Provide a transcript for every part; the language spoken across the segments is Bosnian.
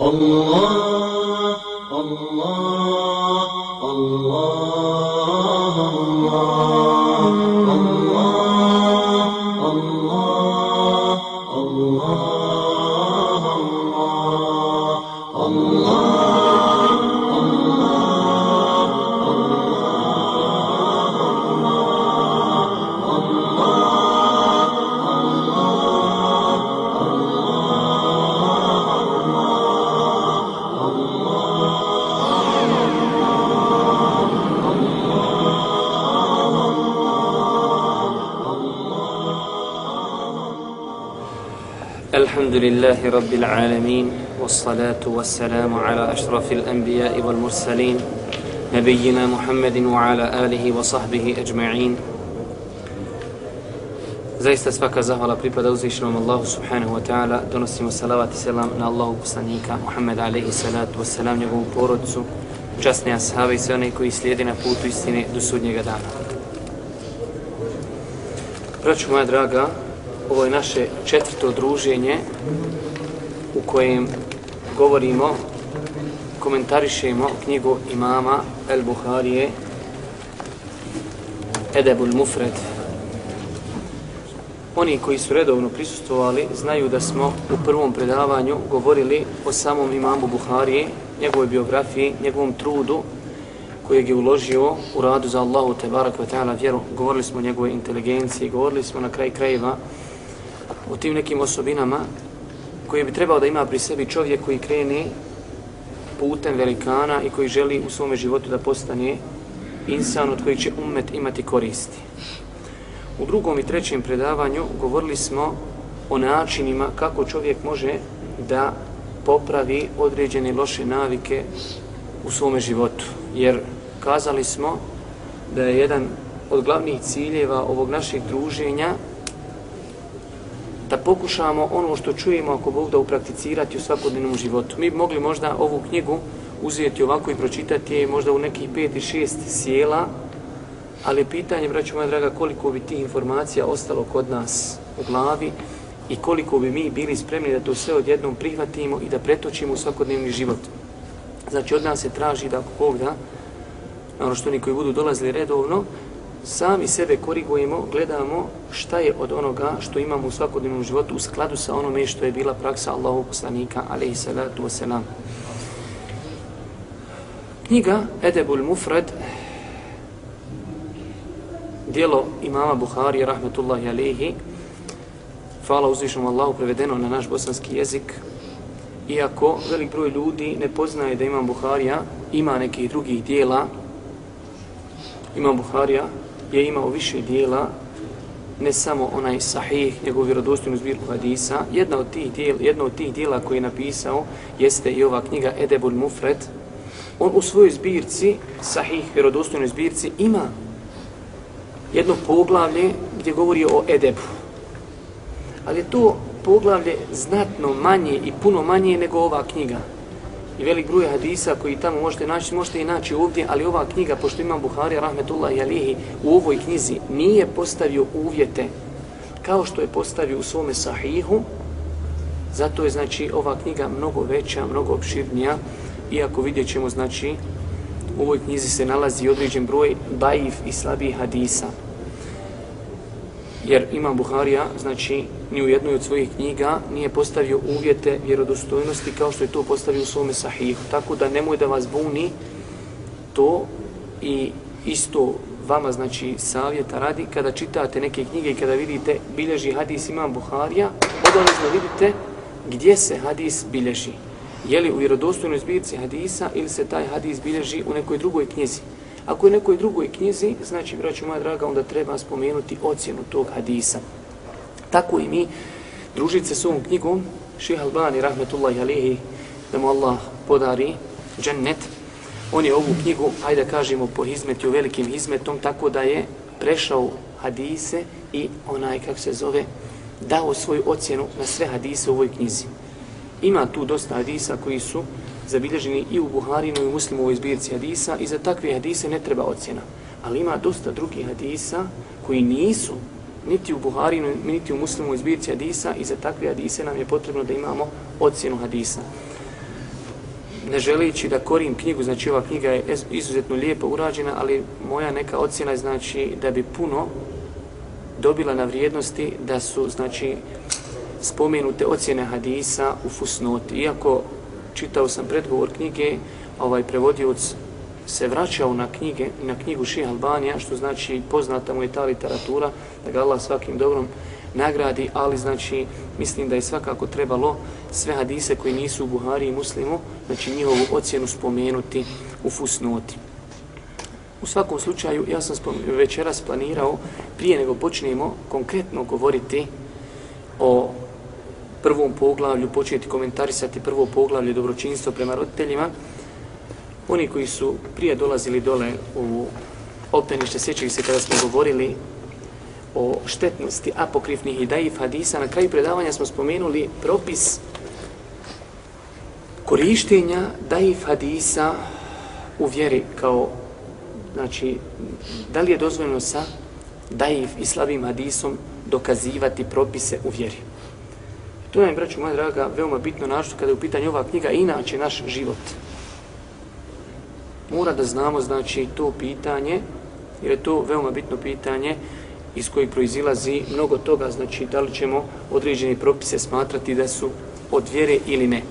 الله الله. لله رب العالمين والصلاة والسلام على أشرف الأنبياء والمرسلين نبينا محمد وعلى آله وصحبه أجمعين Zaista svaka zahvala pripada uzvišenom Allahu subhanahu wa ta'ala. Donosimo salavat i selam na Allahu poslanika Muhammeda alaihi salatu wa salam njegovu porodcu, časne ashave i sve one koji slijedi na putu istine do sudnjega dana. Braću moja draga, ovo je naše četvrto druženje u kojem govorimo, komentarišemo knjigu imama El Buharije Edebul Mufred. Oni koji su redovno prisustovali znaju da smo u prvom predavanju govorili o samom imamu Buharije, njegovoj biografiji, njegovom trudu kojeg je uložio u radu za Allahu te barak ta'ala vjeru. Govorili smo o njegove inteligenciji, govorili smo na kraj krajeva o tim nekim osobinama koje bi trebao da ima pri sebi čovjek koji krene putem velikana i koji želi u svome životu da postane insan od kojih će umet imati koristi. U drugom i trećem predavanju govorili smo o načinima kako čovjek može da popravi određene loše navike u svome životu. Jer kazali smo da je jedan od glavnih ciljeva ovog našeg druženja da pokušamo ono što čujemo ako Bog da uprakticirati u svakodnevnom životu. Mi bi mogli možda ovu knjigu uzeti ovako i pročitati je možda u nekih pet i šest sjela, ali pitanje, braću moja draga, koliko bi tih informacija ostalo kod nas u glavi i koliko bi mi bili spremni da to sve odjednom prihvatimo i da pretočimo u svakodnevni život. Znači, od nas se traži da ako Bog da, naravno što oni koji budu dolazili redovno, sami sebe korigujemo, gledamo šta je od onoga što imamo u svakodnevnom životu u skladu sa onome što je bila praksa Allahov poslanika, alaihi salatu wasalam. Knjiga Edebul Mufred, dijelo imama Buhari, rahmetullahi alaihi, hvala uzvišnom Allahu, prevedeno na naš bosanski jezik, iako velik broj ljudi ne poznaje da imam Buharija, ima nekih drugih dijela, Imam Buharija je imao više dijela, ne samo onaj sahih, nego vjerodostojnu zbirku hadisa. Jedna od tih dijela, jedno od tih dijela koje je napisao jeste i ova knjiga Edebul Mufred. On u svojoj zbirci, sahih, vjerodostojnoj zbirci, ima jedno poglavlje gdje govori o Edebu. Ali to poglavlje znatno manje i puno manje nego ova knjiga i velik broj hadisa koji tamo možete naći, možete i naći ovdje, ali ova knjiga, pošto imam Buhari, rahmetullahi alihi, u ovoj knjizi nije postavio uvjete kao što je postavio u svome sahihu, zato je znači ova knjiga mnogo veća, mnogo opširnija, iako vidjet ćemo, znači, u ovoj knjizi se nalazi određen broj baif i slabih hadisa. Jer Imam Buharija, znači, ni u jednoj od svojih knjiga nije postavio uvjete vjerodostojnosti kao što je to postavio u svome sahihu. Tako da nemoj da vas buni to i isto vama, znači, savjeta radi kada čitate neke knjige i kada vidite bilježi hadis Imam Buharija, obavezno vidite gdje se hadis bilježi. Je li u vjerodostojnoj zbirci hadisa ili se taj hadis bilježi u nekoj drugoj knjizi. Ako je nekoj drugoj knjizi, znači, braću moja draga, onda treba spomenuti ocjenu tog hadisa. Tako i mi, družit se s ovom knjigom, Ših Albani, rahmetullahi alihi, da mu Allah podari džennet, on je ovu knjigu, ajde kažemo, pohizmetio velikim hizmetom, tako da je prešao hadise i onaj, kak se zove, dao svoju ocjenu na sve hadise u ovoj knjizi. Ima tu dosta hadisa koji su zabilježeni i u Buharinu i u Muslimovoj zbirci hadisa i za takve hadise ne treba ocjena. Ali ima dosta drugih hadisa koji nisu niti u Buharinu, niti u Muslimovoj zbirci hadisa i za takve hadise nam je potrebno da imamo ocjenu hadisa. ne želeći da korim knjigu, znači ova knjiga je izuzetno lijepo urađena, ali moja neka ocjena je znači da bi puno dobila na vrijednosti da su znači spomenute ocjene hadisa u fusnoti. Iako čitao sam predgovor knjige, ovaj prevodioc se vraćao na knjige na knjigu Ših Albanija, što znači poznata mu je ta literatura, da ga Allah svakim dobrom nagradi, ali znači mislim da je svakako trebalo sve hadise koji nisu u Buhari i Muslimu, znači njihovu ocjenu spomenuti u fusnoti. U svakom slučaju, ja sam večeras planirao, prije nego počnemo konkretno govoriti o prvom poglavlju, početi komentarisati prvo poglavlje dobročinstvo prema roditeljima, oni koji su prije dolazili dole u optenište, sjećaju se kada smo govorili o štetnosti apokrifnih i daif hadisa, na kraju predavanja smo spomenuli propis korištenja daif hadisa u vjeri kao znači da li je dozvoljeno sa daif i slabim hadisom dokazivati propise u vjeri. To je, braću moja draga, veoma bitno našto kada je u pitanju ova knjiga, inače naš život. Mora da znamo, znači, to pitanje, jer je to veoma bitno pitanje, iz kojeg proizilazi mnogo toga, znači da li ćemo određeni propise smatrati da su od vjere ili ne.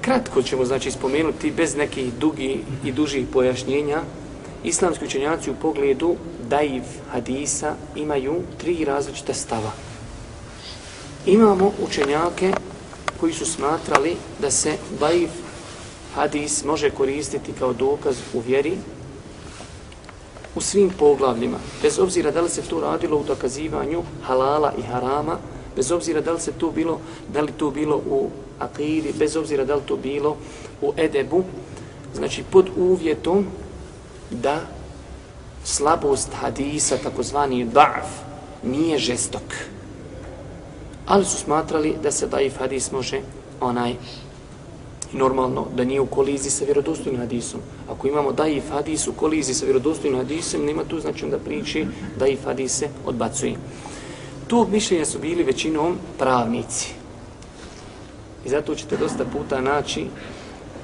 Kratko ćemo znači spomenuti bez nekih dugi i dužih pojašnjenja. Islamski učenjaci u pogledu daiv hadisa imaju tri različita stava. Imamo učenjake koji su smatrali da se daif hadis može koristiti kao dokaz u vjeri u svim poglavljima, bez obzira da li se to radilo u dokazivanju halala i harama, bez obzira da li se to bilo, da li to bilo u akidi, bez obzira da li to bilo u edebu, znači pod uvjetom da slabost hadisa, takozvani da'f, nije žestok. Ali su smatrali da se daif hadis može onaj normalno da nije u koliziji sa vjerodostojnim hadisom. Ako imamo daif hadis u koliziji sa vjerodostojnim hadisom, nema tu znači da priči daif hadise odbacuje. Tu mišljenja su bili većinom pravnici. I zato ćete dosta puta naći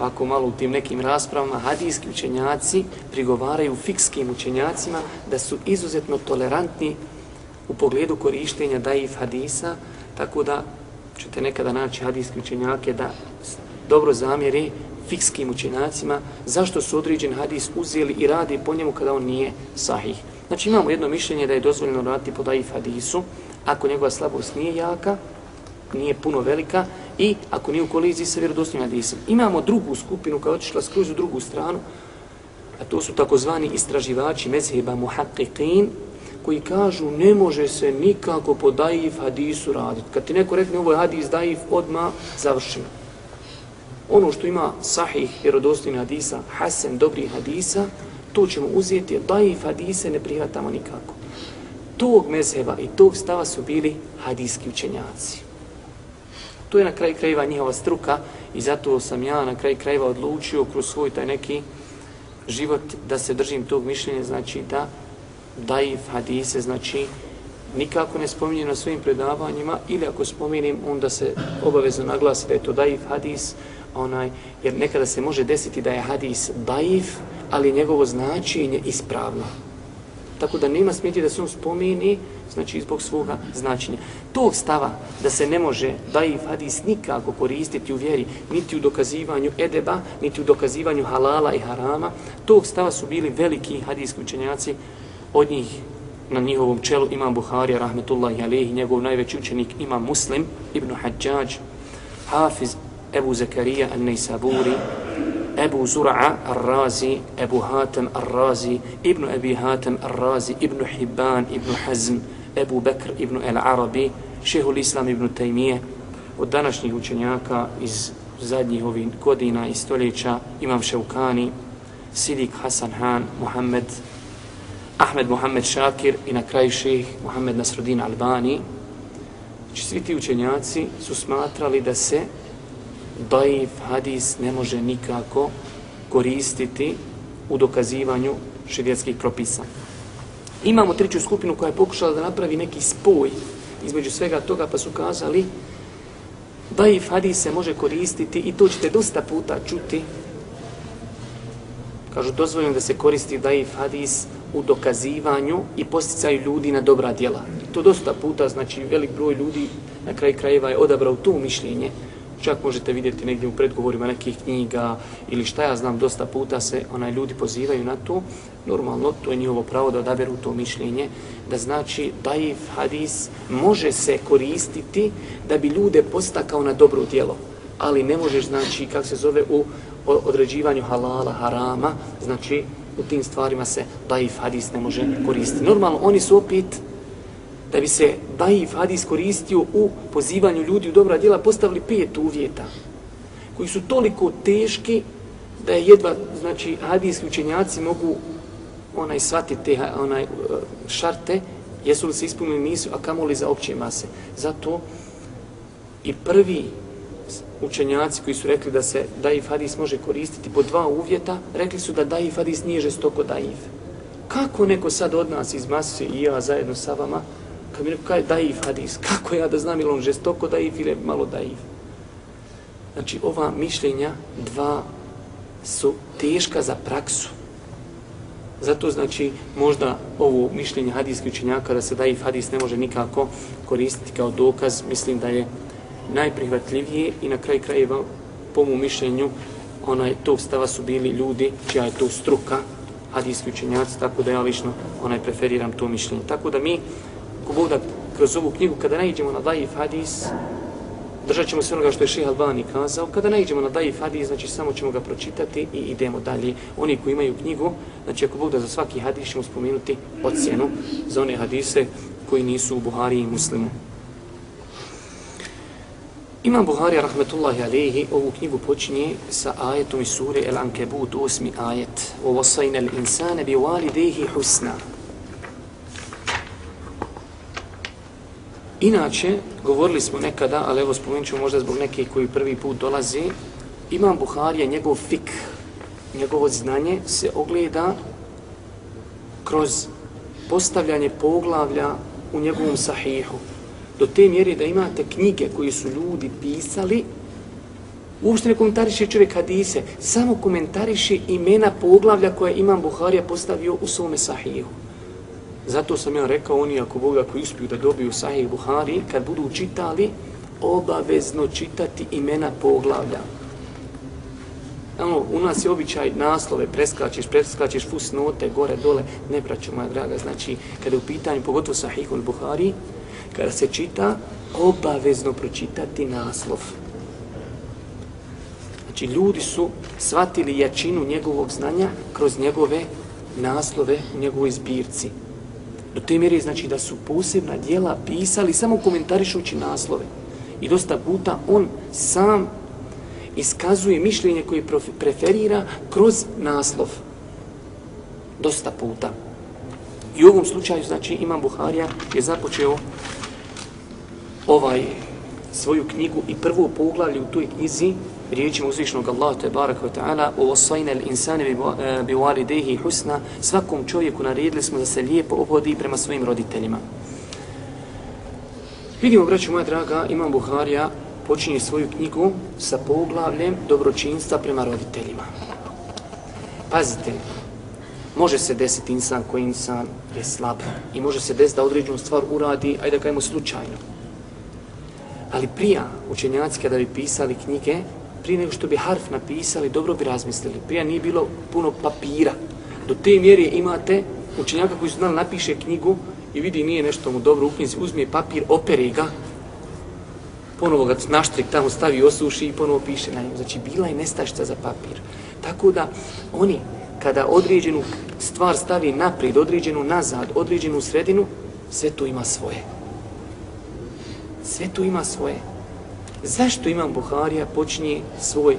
ako malo u tim nekim raspravama, hadijski učenjaci prigovaraju fikskim učenjacima da su izuzetno tolerantni u pogledu korištenja daif hadisa, tako da ćete nekada naći hadijski učenjake da dobro zamjeri fikskim učenjacima zašto su određen hadis uzeli i radi po njemu kada on nije sahih. Znači imamo jedno mišljenje da je dozvoljeno raditi po daif hadisu ako njegova slabost nije jaka, nije puno velika i ako nije u koliziji sa vjerodostojnim hadisom. Imamo drugu skupinu koja je otišla skroz u drugu stranu, a to su takozvani istraživači mezheba muhaqiqin koji kažu ne može se nikako po daif hadisu raditi. Kad ti neko rekne ovo je hadis daif, odma završeno ono što ima sahih vjerodostojni hadisa, hasen dobrih hadisa, to ćemo uzeti, daif hadise ne prihvatamo nikako. Tog mezheba i tog stava su bili hadijski učenjaci. To je na kraj krajeva njihova struka i zato sam ja na kraj krajeva odlučio kroz svoj taj neki život da se držim tog mišljenja, znači da daif hadise, znači nikako ne spominje na svojim predavanjima ili ako spominim, onda se obavezno naglasi da je to daif hadis, onaj, jer nekada se može desiti da je hadis daif, ali njegovo značenje ispravno. Tako da nema smjeti da se on spomeni, znači zbog svoga značenja. Tog stava da se ne može daif hadis nikako koristiti u vjeri, niti u dokazivanju edeba, niti u dokazivanju halala i harama, tog stava su bili veliki hadijski učenjaci, od njih na njihovom čelu imam Buharija, rahmetullahi alihi, njegov najveći učenik imam Muslim, Ibn Hajjaj, Hafiz Ebu Zakarija al-Nejsaburi, Ebu Zura'a al-Razi, Ebu Hatem al-Razi, Ibnu Ebi Hatem al-Razi, Ibnu Hibban, Ibnu Hazm, Ebu Bekr, ibn el-Arabi, Šehul Islam ibn Tajmije, od današnjih učenjaka iz zadnjih ovih godina i stoljeća, Imam Ševkani, Sidik Hasan Han, Muhammed, Ahmed Mohamed Šakir i na kraju ših Mohamed Nasrudin Albani. Znači, svi ti učenjaci su smatrali da se daif hadis ne može nikako koristiti u dokazivanju širijetskih propisa. Imamo treću skupinu koja je pokušala da napravi neki spoj između svega toga pa su kazali Daif hadis se može koristiti i to ćete dosta puta čuti. Kažu, dozvoljeno da se koristi daif hadis u dokazivanju i posticaju ljudi na dobra djela. I to dosta puta, znači velik broj ljudi na kraj krajeva je odabrao to mišljenje. Čak možete vidjeti negdje u predgovorima nekih knjiga ili šta ja znam, dosta puta se onaj ljudi pozivaju na to. Normalno, to je njihovo pravo da odaberu to mišljenje, da znači daif hadis može se koristiti da bi ljude postakao na dobro djelo. Ali ne možeš, znači, kako se zove, u određivanju halala, harama, znači u tim stvarima se daif hadis ne može koristiti. Normalno, oni su opet, da bi se daif hadis koristio u pozivanju ljudi u dobra djela, postavili pet uvjeta, koji su toliko teški da je jedva, znači, hadijski učenjaci mogu onaj shvatiti te onaj, e, šarte, jesu li se ispunili, nisu, a kamoli za opće mase. Zato i prvi učenjaci koji su rekli da se daif hadis može koristiti po dva uvjeta, rekli su da daif hadis nije žestoko daif. Kako neko sad od nas iz mase i ja zajedno sa vama, kad mi neko kaže daif hadis, kako ja da znam ili on žestoko daif ili malo daif? Znači, ova mišljenja dva su teška za praksu. Zato znači možda ovo mišljenje hadijskih učenjaka da se daif hadis ne može nikako koristiti kao dokaz, mislim da je najprihvatljivije i na kraj krajeva po mu mišljenju onaj tog stava su bili ljudi čija je to struka hadijski učenjaci, tako da ja lično onaj preferiram to mišljenje. Tako da mi, ko Bog da kroz ovu knjigu, kada naiđemo na daif hadis, držat ćemo se onoga što je Šeha Albani kazao, kada naiđemo na daif hadis, znači samo ćemo ga pročitati i idemo dalje. Oni koji imaju knjigu, znači ako Bog da za svaki hadis ćemo spomenuti ocjenu za one hadise koji nisu u Buhari i Muslimu. Imam Buhari, rahmetullahi alihi, ovu knjigu počinje sa ajetom iz sure El Ankebut, osmi ajet. O vasajna l'insane bi walidehi husna. Inače, govorili smo nekada, ali evo spomenut ću možda zbog nekih koji prvi put dolazi, Imam Buharija, njegov fik, njegovo znanje se ogleda kroz postavljanje poglavlja u njegovom sahihu do te mjere da imate knjige koje su ljudi pisali, uopšte ne komentariše čovjek hadise, samo komentariše imena poglavlja koje Imam Buharija postavio u svome sahihu. Zato sam ja rekao, oni ako Boga koji uspiju da dobiju sahih Buhari, kad budu čitali, obavezno čitati imena poglavlja. Ono, u nas je običaj naslove, preskačeš, preskačeš fusnote, gore, dole, ne praću moja draga. Znači, kada je u pitanju, pogotovo sahih Buhari, kada se čita, obavezno pročitati naslov. Znači, ljudi su shvatili jačinu njegovog znanja kroz njegove naslove u njegovoj zbirci. Do te mjere znači da su posebna dijela pisali samo komentarišući naslove. I dosta puta on sam iskazuje mišljenje koje preferira kroz naslov. Dosta puta. I u ovom slučaju, znači, Imam Buharija je započeo ovaj svoju knjigu i prvo poglavlje u toj knjizi riječima uzvišnog Allaha te baraka ta'ala o wasayna al-insana e, bi walidayhi husna svakom čovjeku naredili smo da se lijepo obhodi prema svojim roditeljima. Vidimo, braćo moja draga, Imam Buharija počinje svoju knjigu sa poglavljem dobročinstva prema roditeljima. Pazite, može se desiti insan koji insan je slab i može se desiti da određenu stvar uradi, ajde da kajemo slučajno. Ali prija učenjaci kada bi pisali knjige, prije nego što bi harf napisali, dobro bi razmislili. Prija nije bilo puno papira. Do te mjere imate učenjaka koji su znali napiše knjigu i vidi nije nešto mu dobro u knjizi, uzme papir, opere ga, ponovo ga naštrik tamo stavi, osuši i ponovo piše na njemu. Znači, bila je nestašta za papir. Tako da oni, kada određenu stvar stavi naprijed, određenu nazad, određenu sredinu, sve to ima svoje. Sve to ima svoje. Zašto imam Buharija počinje svoj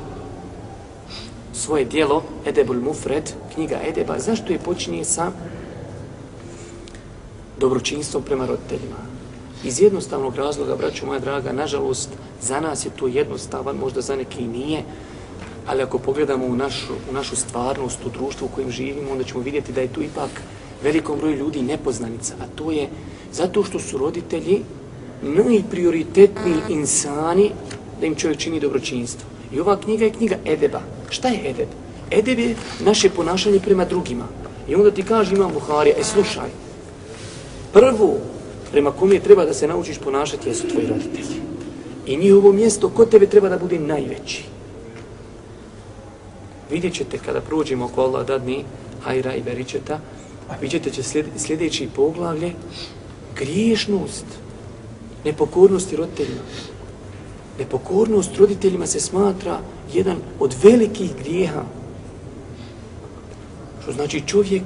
svoje dijelo Edebul Mufred, knjiga Edeba, zašto je počinje sa dobročinstvom prema roditeljima? Iz jednostavnog razloga, braću moja draga, nažalost, za nas je to jednostavan, možda za neki i nije, ali ako pogledamo u našu, u našu stvarnost, u društvu u kojem živimo, onda ćemo vidjeti da je tu ipak velikom broju ljudi nepoznanica, a to je zato što su roditelji najprioritetniji insani da im čovjek čini dobročinstvo. I ova knjiga je knjiga Edeba. Šta je Edeb? Edeb je naše ponašanje prema drugima. I onda ti kaže imam Buharija, e slušaj, prvo prema kom je treba da se naučiš ponašati jesu tvoji roditelji. I njihovo mjesto kod tebe treba da bude najveći. Vidjet ćete kada prođemo oko Allah dadni hajra i beričeta, a vidjet ćete sljedeći poglavlje, griješnost, nepokornosti roditeljima. Nepokornost roditeljima se smatra jedan od velikih grijeha. Što znači čovjek,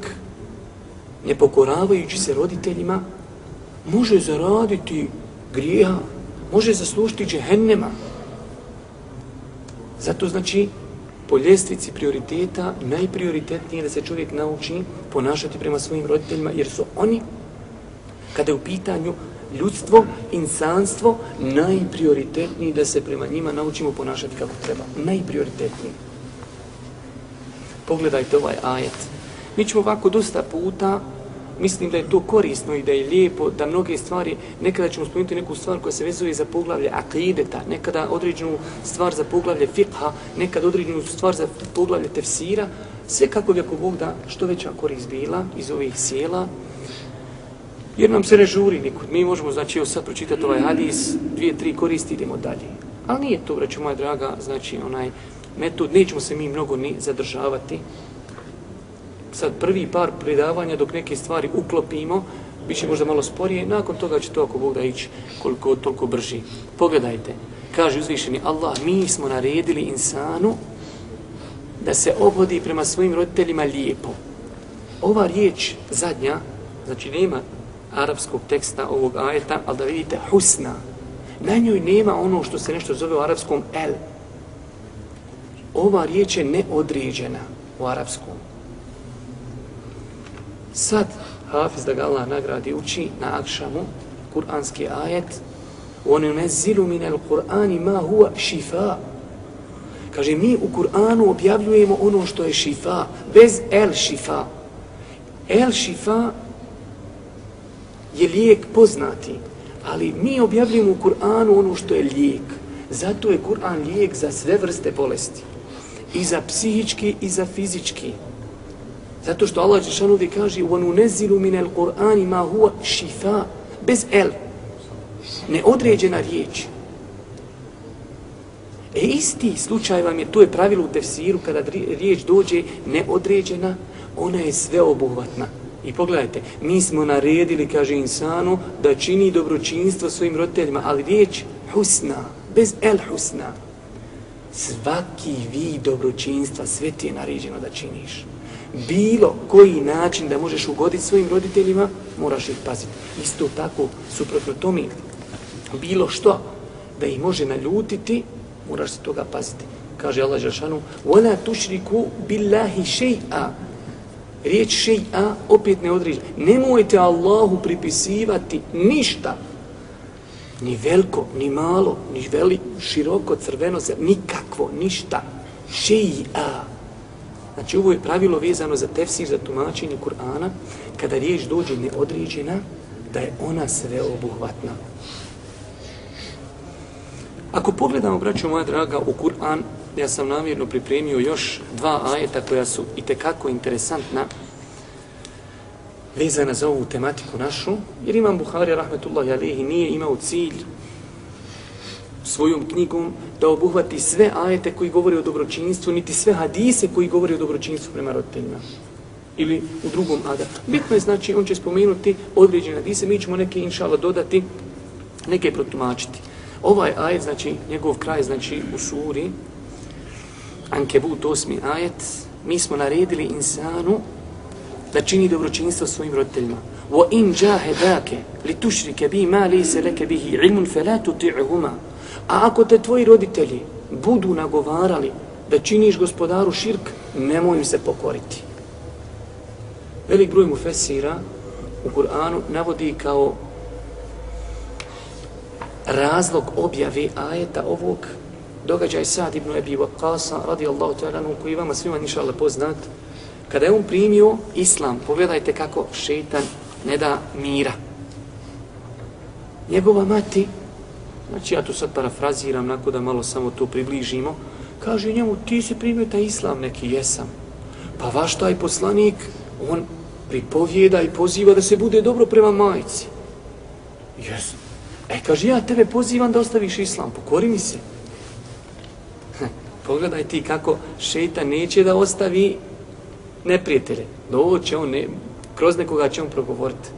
nepokoravajući se roditeljima, može zaraditi grijeha, može zaslušiti džehennema. Zato znači, po ljestvici prioriteta, najprioritetnije da se čovjek nauči ponašati prema svojim roditeljima, jer su oni, kada je u pitanju ljudstvo, insanstvo, najprioritetniji da se prema njima naučimo ponašati kako treba. Najprioritetniji. Pogledajte ovaj ajet. Mi ćemo ovako dosta puta mislim da je to korisno i da je lijepo da mnoge stvari, nekada ćemo spomenuti neku stvar koja se vezuje za poglavlje akideta, nekada određenu stvar za poglavlje fiqha, nekada određenu stvar za poglavlje tefsira, sve kako bi ako Bog da što veća korist bila iz ovih sjela, jer nam se ne žuri nikud. Mi možemo, znači, evo sad pročitati ovaj hadis, dvije, tri koristi, idemo dalje. Ali nije to, braću moja draga, znači, onaj metod, nećemo se mi mnogo ni zadržavati, sad prvi par predavanja dok neke stvari uklopimo, bit će možda malo sporije, nakon toga će to ako Bog da ići koliko toliko brži. Pogledajte, kaže uzvišeni Allah, mi smo naredili insanu da se obhodi prema svojim roditeljima lijepo. Ova riječ zadnja, znači nema arapskog teksta ovog ajeta, ali da vidite husna, na njoj nema ono što se nešto zove u arapskom el. Ova riječ je neodređena u arapskom. Sad, Hafiz da ga Allah nagradi uči na akšamu, kuranski ajet, one ne zilu minel Kur'ani ma huwa. Kaže, mi u Kur'anu objavljujemo ono što je šifa, bez el šifa. El šifa je lijek poznati, ali mi objavljujemo u Kur'anu ono što je lijek. Zato je Kur'an lijek za sve vrste bolesti. I za psihički i za fizički. Zato što Allah Žešanovi kaže وَنُنَزِّلُ مِنَ الْقُرْآنِ مَا هُوَ شِفَا Bez el. Neodređena riječ. E isti slučaj vam je, to je pravilo u tefsiru, kada riječ dođe neodređena, ona je sveobuhvatna. I pogledajte, mi smo naredili, kaže insanu, da čini dobročinstvo svojim roditeljima, ali riječ husna, bez el husna. Svaki vid dobročinstva, sve ti je naređeno da činiš bilo koji način da možeš ugoditi svojim roditeljima, moraš ih paziti. Isto tako, suprotno tome, bilo što da ih može naljutiti, moraš se toga paziti. Kaže Allah Žešanu, وَلَا تُشْرِكُ بِاللَّهِ شَيْءَ Riječ šeja opet ne određe. Nemojte Allahu pripisivati ništa. Ni veliko, ni malo, ni veliko, široko, crveno, nikakvo, ništa. Šeja. Znači ovo je pravilo vezano za tefsir, za tumačenje Kur'ana, kada riječ dođe neodređena, da je ona sve obuhvatna. Ako pogledamo, braćo moja draga, u Kur'an, ja sam namjerno pripremio još dva ajeta koja su i tekako interesantna, vezana za ovu tematiku našu, jer imam Buhari, rahmetullahi alihi, nije imao cilj svojom knjigom da obuhvati sve ajete koji govori o dobročinstvu, niti sve hadise koji govori o dobročinstvu prema roditeljima. Ili u drugom ada. Bitno je, znači, on će spomenuti određene hadise, mi ćemo neke, inšala, dodati, neke protumačiti. Ovaj ajet, znači, njegov kraj, znači, u suri, Ankebut, 8. ajet, mi smo naredili insanu da čini dobročinstvo svojim roditeljima. Wa in jahadaka li tushrika bi ma laysa laka bihi ilmun fala tuti'huma A ako te tvoji roditelji budu nagovarali da činiš gospodaru širk, nemoj im se pokoriti. Velik broj mufesira u Kur'anu navodi kao razlog objave ajeta ovog događaj Sad ibn Ebi Waqqasa radijallahu ta'ala koji vama svima niša Allah poznat kada je on primio islam pogledajte kako šeitan ne da mira njegova mati znači ja tu sad parafraziram, nakon da malo samo to približimo, kaže njemu, ti si primio taj islam neki, jesam. Pa vaš taj poslanik, on pripovjeda i poziva da se bude dobro prema majici. Jesam. E, kaže, ja tebe pozivam da ostaviš islam, pokori mi se. Pogledaj ti kako šeita neće da ostavi neprijatelje. Doće on, ne, kroz nekoga će on progovoriti.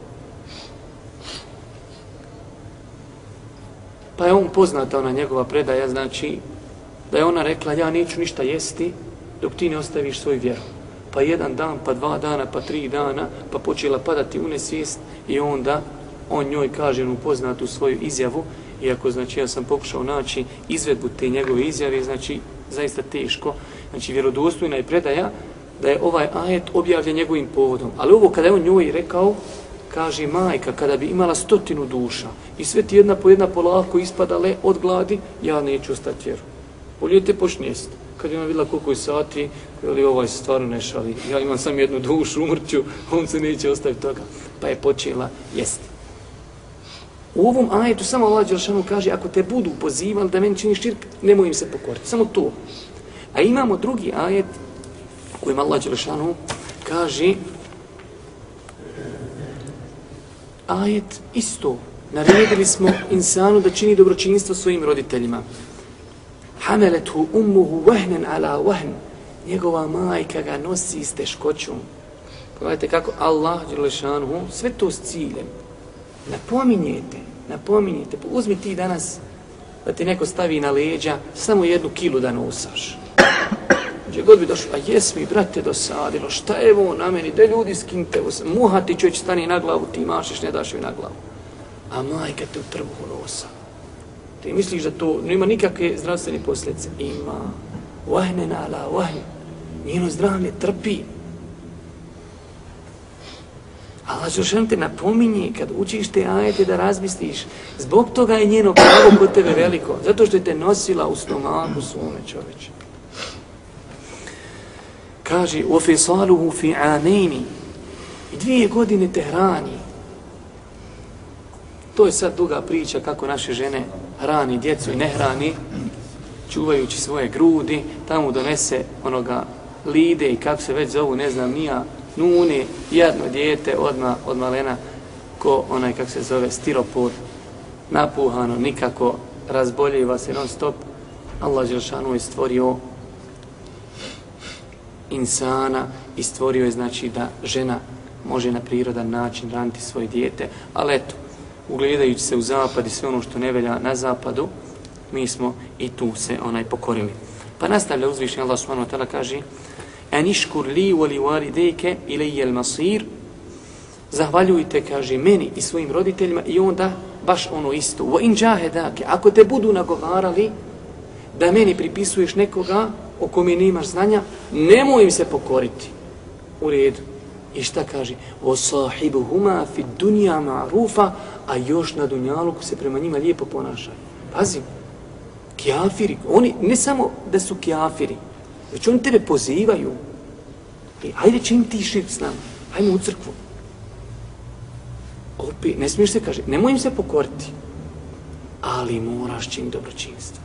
Pa je on poznata ona njegova predaja, znači da je ona rekla ja neću ništa jesti dok ti ne ostaviš svoju vjeru. Pa jedan dan, pa dva dana, pa tri dana, pa počela padati u nesvijest i onda on njoj kaže u poznatu svoju izjavu, iako znači ja sam pokušao naći izvedbu te njegove izjave, znači zaista teško, znači vjerodostojna je predaja da je ovaj ajet objavljen njegovim povodom. Ali ovo kada je on njoj rekao, kaže majka, kada bi imala stotinu duša i sve ti jedna po jedna polako ispadale od gladi, ja neću ostati vjeru. Bolje te. Kad je ona vidjela koliko je sati, ili ovaj se stvarno ne šali. Ja imam sam jednu dušu, umrću, on se neće ostaviti toga. Pa je počela jesti. U ovom ajetu samo Allah Đelšanu kaže, ako te budu pozivali da meni čini širk, nemoj im se pokoriti. Samo to. A imamo drugi ajet kojim Allah Đelšanu kaže, ajet isto. Naredili smo insanu da čini dobročinstvo svojim roditeljima. Hamelethu ummuhu vahnen ala vahn. Njegova majka ga nosi s teškoćom. Pogledajte kako Allah Đelešanu sve to s ciljem. Napominjete, napominjete. Pa uzmi ti danas da ti neko stavi na leđa samo jednu kilu da nosaš. Gdje god bi došlo, a jes mi, brate, dosadilo, šta je ovo na meni, da ljudi skinte, muha ti čovječ stani na glavu, ti mašiš, ne daš joj na glavu. A majka te u trbuhu nosa. Ti misliš da to nema nikakve zdravstvene posljedice? Ima. Vahne nala, vahne. Njeno zdravlje trpi. Allah Žešan te napominje kad učiš te ajete da razmisliš. Zbog toga je njeno pravo kod tebe veliko. Zato što je te nosila u stomaku svome čoveče kaže u fi aneni. i dvije godine te hrani to je sad duga priča kako naše žene hrani djecu i ne hrani čuvajući svoje grudi tamo donese onoga lide i kako se već zovu ne znam nija nune jedno dijete odma od malena ko onaj kak se zove stiropor napuhano nikako razboljiva se non stop Allah Želšanu je stvorio insana i stvorio je znači da žena može na prirodan način raniti svoje dijete, ali eto, ugledajući se u zapad i sve ono što ne velja na zapadu, mi smo i tu se onaj pokorili. Pa nastavlja uzvišnji Allah subhanahu wa ta'ala kaže Aniškur li wali walidejke ilaije il masir Zahvaljujte, kaže, meni i svojim roditeljima i onda baš ono isto. Wa in džahedake, ako te budu nagovarali da meni pripisuješ nekoga, o kome nemaš znanja, nemoj im se pokoriti. U redu. I šta kaže? O sahibu huma fi dunja ma'rufa, a još na dunjaluku se prema njima lijepo ponašaju. Pazi, kjafiri, oni ne samo da su kjafiri, već oni tebe pozivaju. I ajde čim ti šir s nama, ajmo u crkvu. Opet, ne smiješ se kaže, nemoj im se pokoriti, ali moraš čim dobročinstvo.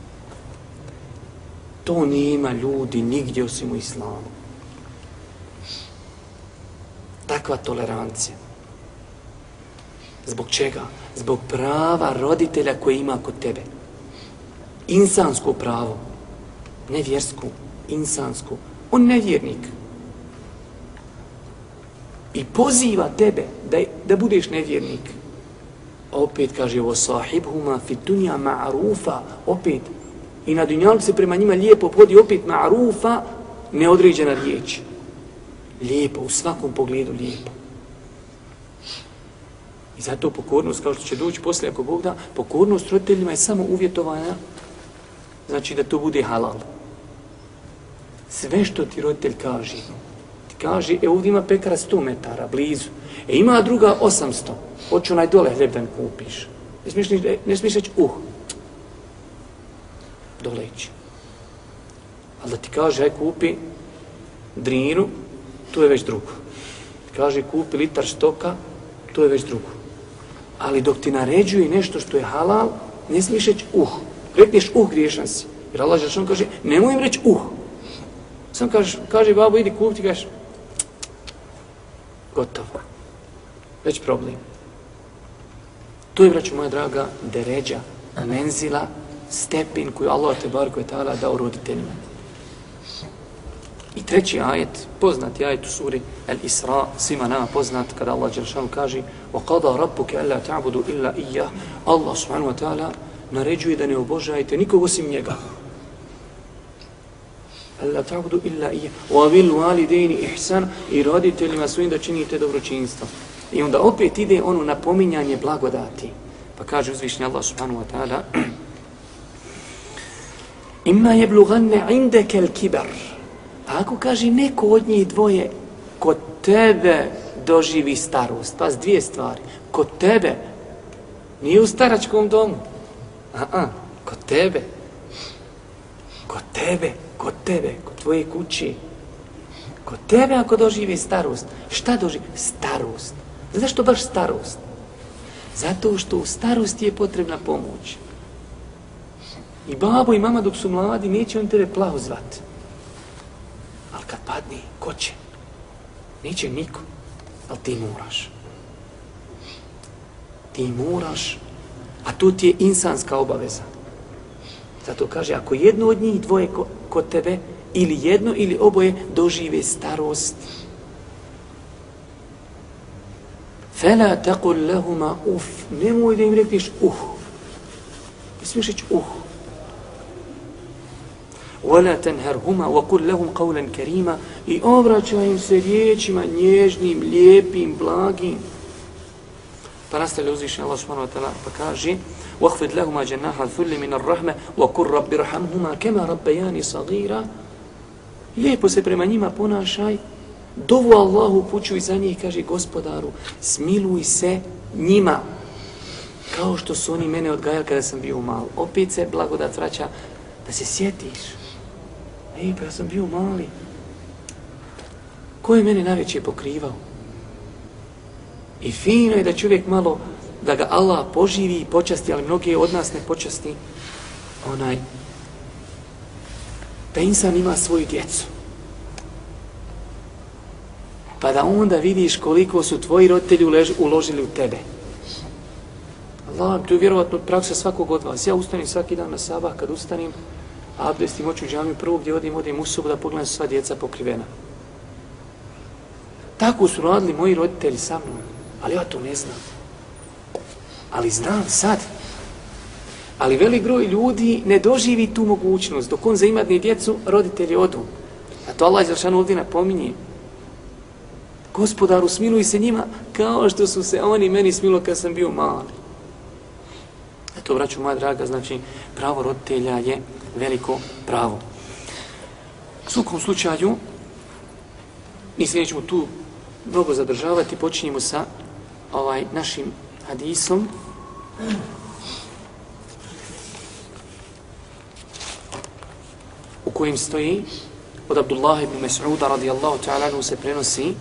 To nema ljudi nigdje osim u islamu. Takva tolerancija. Zbog čega? Zbog prava roditelja koje ima kod tebe. Insansko pravo. Ne vjersko insansko. On nevjernik. I poziva tebe da, da budeš nevjernik. Opet kaže o sahibhuma fi dunja ma'rufa. Opet i na dunjalku se prema njima lijepo podi opet ma'rufa, neodređena riječ. Lijepo, u svakom pogledu lijepo. I zato pokornost, kao što će doći poslije ako Bog da, pokornost roditeljima je samo uvjetovana, znači da to bude halal. Sve što ti roditelj kaže, ti kaže, e ovdje ima pekara 100 metara, blizu, e ima druga 800, hoću onaj dole hljeb da mi kupiš. Ne smiješ, ne smiješ reći, uh, doleći. Ali da ti kaže, aj kupi drinu, to je već drugo. Kaže, kupi litar stoka, to je već drugo. Ali dok ti naređuje nešto što je halal, ne smiješ reći uh. Rekneš uh, griješan si. Jer Allah Žešan kaže, nemoj im reći uh. Sam kaže, kaže babo, idi kupiti, kažeš, gotovo. Već problem. To je, braću moja draga, deređa, menzila, stepen koju Allah te bar koje ta'ala dao roditeljima. I treći ajet, poznati ajet u suri El Isra, svima nama poznat, kada Allah Đeršanu kaže وَقَضَا رَبُّكَ أَلَّا تَعْبُدُ إِلَّا إِيَّهِ Allah subhanahu wa ta'ala naređuje da ne obožajete nikog osim njega. La ta'budu illa ije. Wa bil walidayni ihsan. I roditeljima svojim da činite dobročinstvo. I onda opet ide ono napominjanje blagodati. Pa kaže uzvišnji Allah subhanahu wa ta'ala Ima je bluganne inde kel kibar. A pa ako kaže neko od njih dvoje kod tebe doživi starost. Pa dvije stvari. Kod tebe. Nije u staračkom domu. A -a, kod tebe. Kod tebe kod tebe, kod tvoje kući. Kod tebe ako doživi starost. Šta doživi? Starost. Zašto baš starost? Zato što u starosti je potrebna pomoć. I babo i mama dok su mladi neće on tebe plaho zvati. Ali kad padne, ko će? Neće niko. Ali ti moraš. Ti moraš. A to ti je insanska obaveza. Zato kaže, ako jedno od njih dvoje kod tebe, ili jedno ili oboje, dožive starost, Fela taqul lahuma uf. Nemoj da im rekneš uh. Ne smiješ reći uh. Wala tanharhuma wa qul lahum qawlan karima i obraćaj im se riječima nježnim, lijepim, blagim. Pa nastavlja uzvišnji Allah subhanahu wa ta'ala pa kaže وَخْفِدْ لَهُمَا جَنَّاحَ الثُلِّ مِنَ الرَّحْمَ وَقُلْ رَبِّ رَحَمْهُمَا كَمَا رَبَّيَانِ صَغِيرًا Lijepo se prema njima ponašaj Dovu Allahu puću i za njih kaže gospodaru, smiluj se njima kao što su oni mene odgajali kada sam bio mal. Opet se blagodat vraća da se sjetiš. Ej, pa ja sam bio mali. Ko je mene najveće pokrivao? I fino je da čovjek malo, da ga Allah poživi i počasti, ali mnogi od nas ne počasti, onaj, da insan ima svoju djecu pa da onda vidiš koliko su tvoji roditelji uložili u tebe. Allah, to je vjerovatno praksa svakog od vas. Ja ustanim svaki dan na sabah, kad ustanim, abdestim i džamiju, prvo gdje odim, odim u sobu da pogledam sva djeca pokrivena. Tako su radili moji roditelji sa mnom, ali ja to ne znam. Ali znam sad. Ali velik broj ljudi ne doživi tu mogućnost. Dok on zaimadne djecu, roditelji odu. A to Allah izrašano ovdje napominje gospodaru smiluj se njima kao što su se oni meni smilo kad sam bio mali. Eto, braću moja draga, znači pravo roditelja je veliko pravo. U svakom slučaju, mi se nećemo tu mnogo zadržavati, počinjemo sa ovaj našim hadisom. u kojim stoji od Abdullah ibn Mas'uda radijallahu ta'ala se prenosi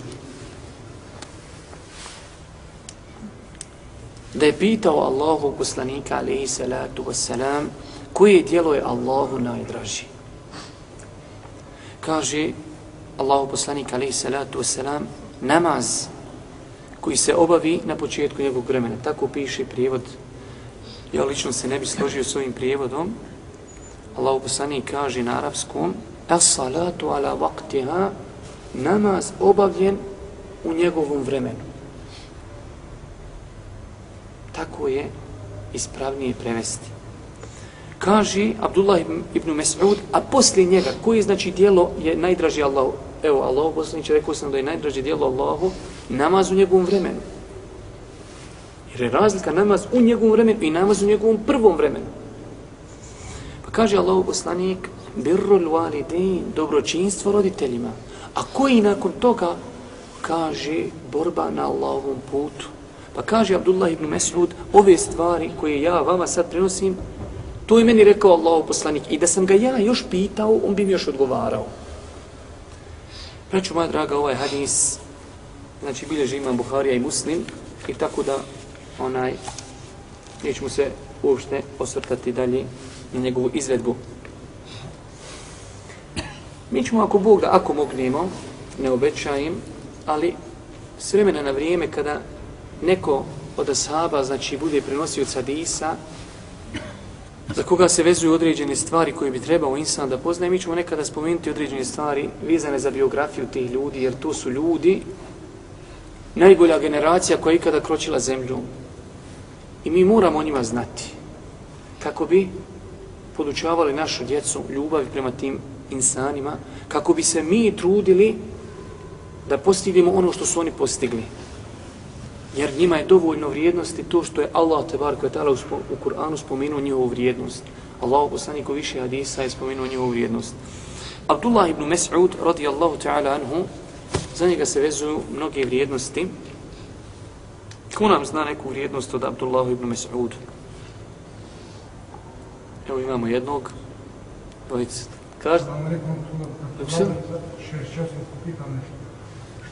da je pitao Allahu poslanika alaihi salatu wassalam koje dijelo je Allahu najdraži. Kaže Allahu poslanik alaihi salatu wassalam namaz koji se obavi na početku njegovog vremena. Tako piše prijevod. Ja lično se ne bi složio s ovim prijevodom. Allahu poslani kaže na arapskom as salatu ala vaktiha namaz obavljen u njegovom vremenu tako je ispravnije prevesti. Kaže Abdullah ibn Mas'ud, a poslije njega, koji znači dijelo je najdraži Allahu? Evo, Allah poslaniče rekao sam da je najdraži dijelo Allahu, namaz u njegovom vremenu. Jer je razlika namaz u njegovom vremenu i namaz u njegovom prvom vremenu. Pa kaže Allah poslanik, birrul validin, dobročinstvo roditeljima. A koji nakon toga kaže borba na Allahovom putu. Pa kaže Abdullah ibn Mesud, ove stvari koje ja vama sad prenosim, to je meni rekao Allah poslanik. I da sam ga ja još pitao, on bi mi još odgovarao. Praću moja draga, ovaj hadis, znači bilježi imam Buharija i Muslim, i tako da, onaj, nećemo se uopšte osvrtati dalje na njegovu izvedbu. Mi ćemo ako Bog da ako mognemo, ne obećajem, ali s vremena na vrijeme kada neko od ashaba, znači bude prenosio od hadisa, za koga se vezuju određene stvari koje bi trebao insan da poznaje, mi ćemo nekada spomenuti određene stvari vezane za biografiju tih ljudi, jer to su ljudi, najbolja generacija koja je ikada kročila zemlju. I mi moramo o njima znati. Kako bi podučavali našu djecu ljubavi prema tim insanima, kako bi se mi trudili da postignemo ono što su oni postigli. Jer njima je dovoljno vrijednosti to što je Allah tebar koja je u Kur'anu spomenuo njihovu vrijednost. Allah poslaniko više hadisa je spomenuo njihovu vrijednost. Abdullah ibn Mas'ud radijallahu ta'ala anhu za njega se vezuju mnoge vrijednosti. Ko nam zna neku vrijednost od Abdullah ibn Mas'ud? Evo imamo jednog. Dvojice. Kažete? Šest časno pitam nešto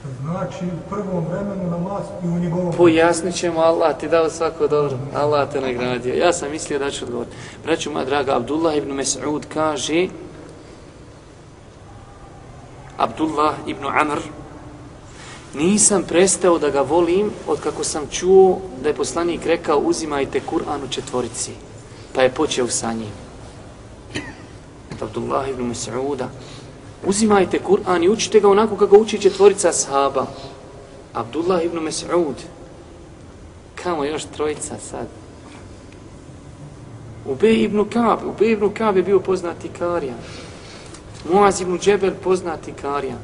što znači u prvom vremenu namaz i u njegovom... Pojasnit ćemo, Allah ti dao svako dobro, Allah te nagradio. Ja sam mislio da ću odgovoriti. Braću moja draga, Abdullah ibn Mas'ud kaže, Abdullah ibn Amr, nisam prestao da ga volim od kako sam čuo da je poslanik rekao uzimajte Kur'an u četvorici. Pa je počeo sa njim. Abdullah ibn Mas'uda, uzimajte Kur'an i učite ga onako kako uči četvorica sahaba. Abdullah ibn Mas'ud. Kamo još trojica sad? Ubej ibn Kab. Ubej ibn Kab je bio poznati Karija. Muaz ibn Džebel poznati Karija.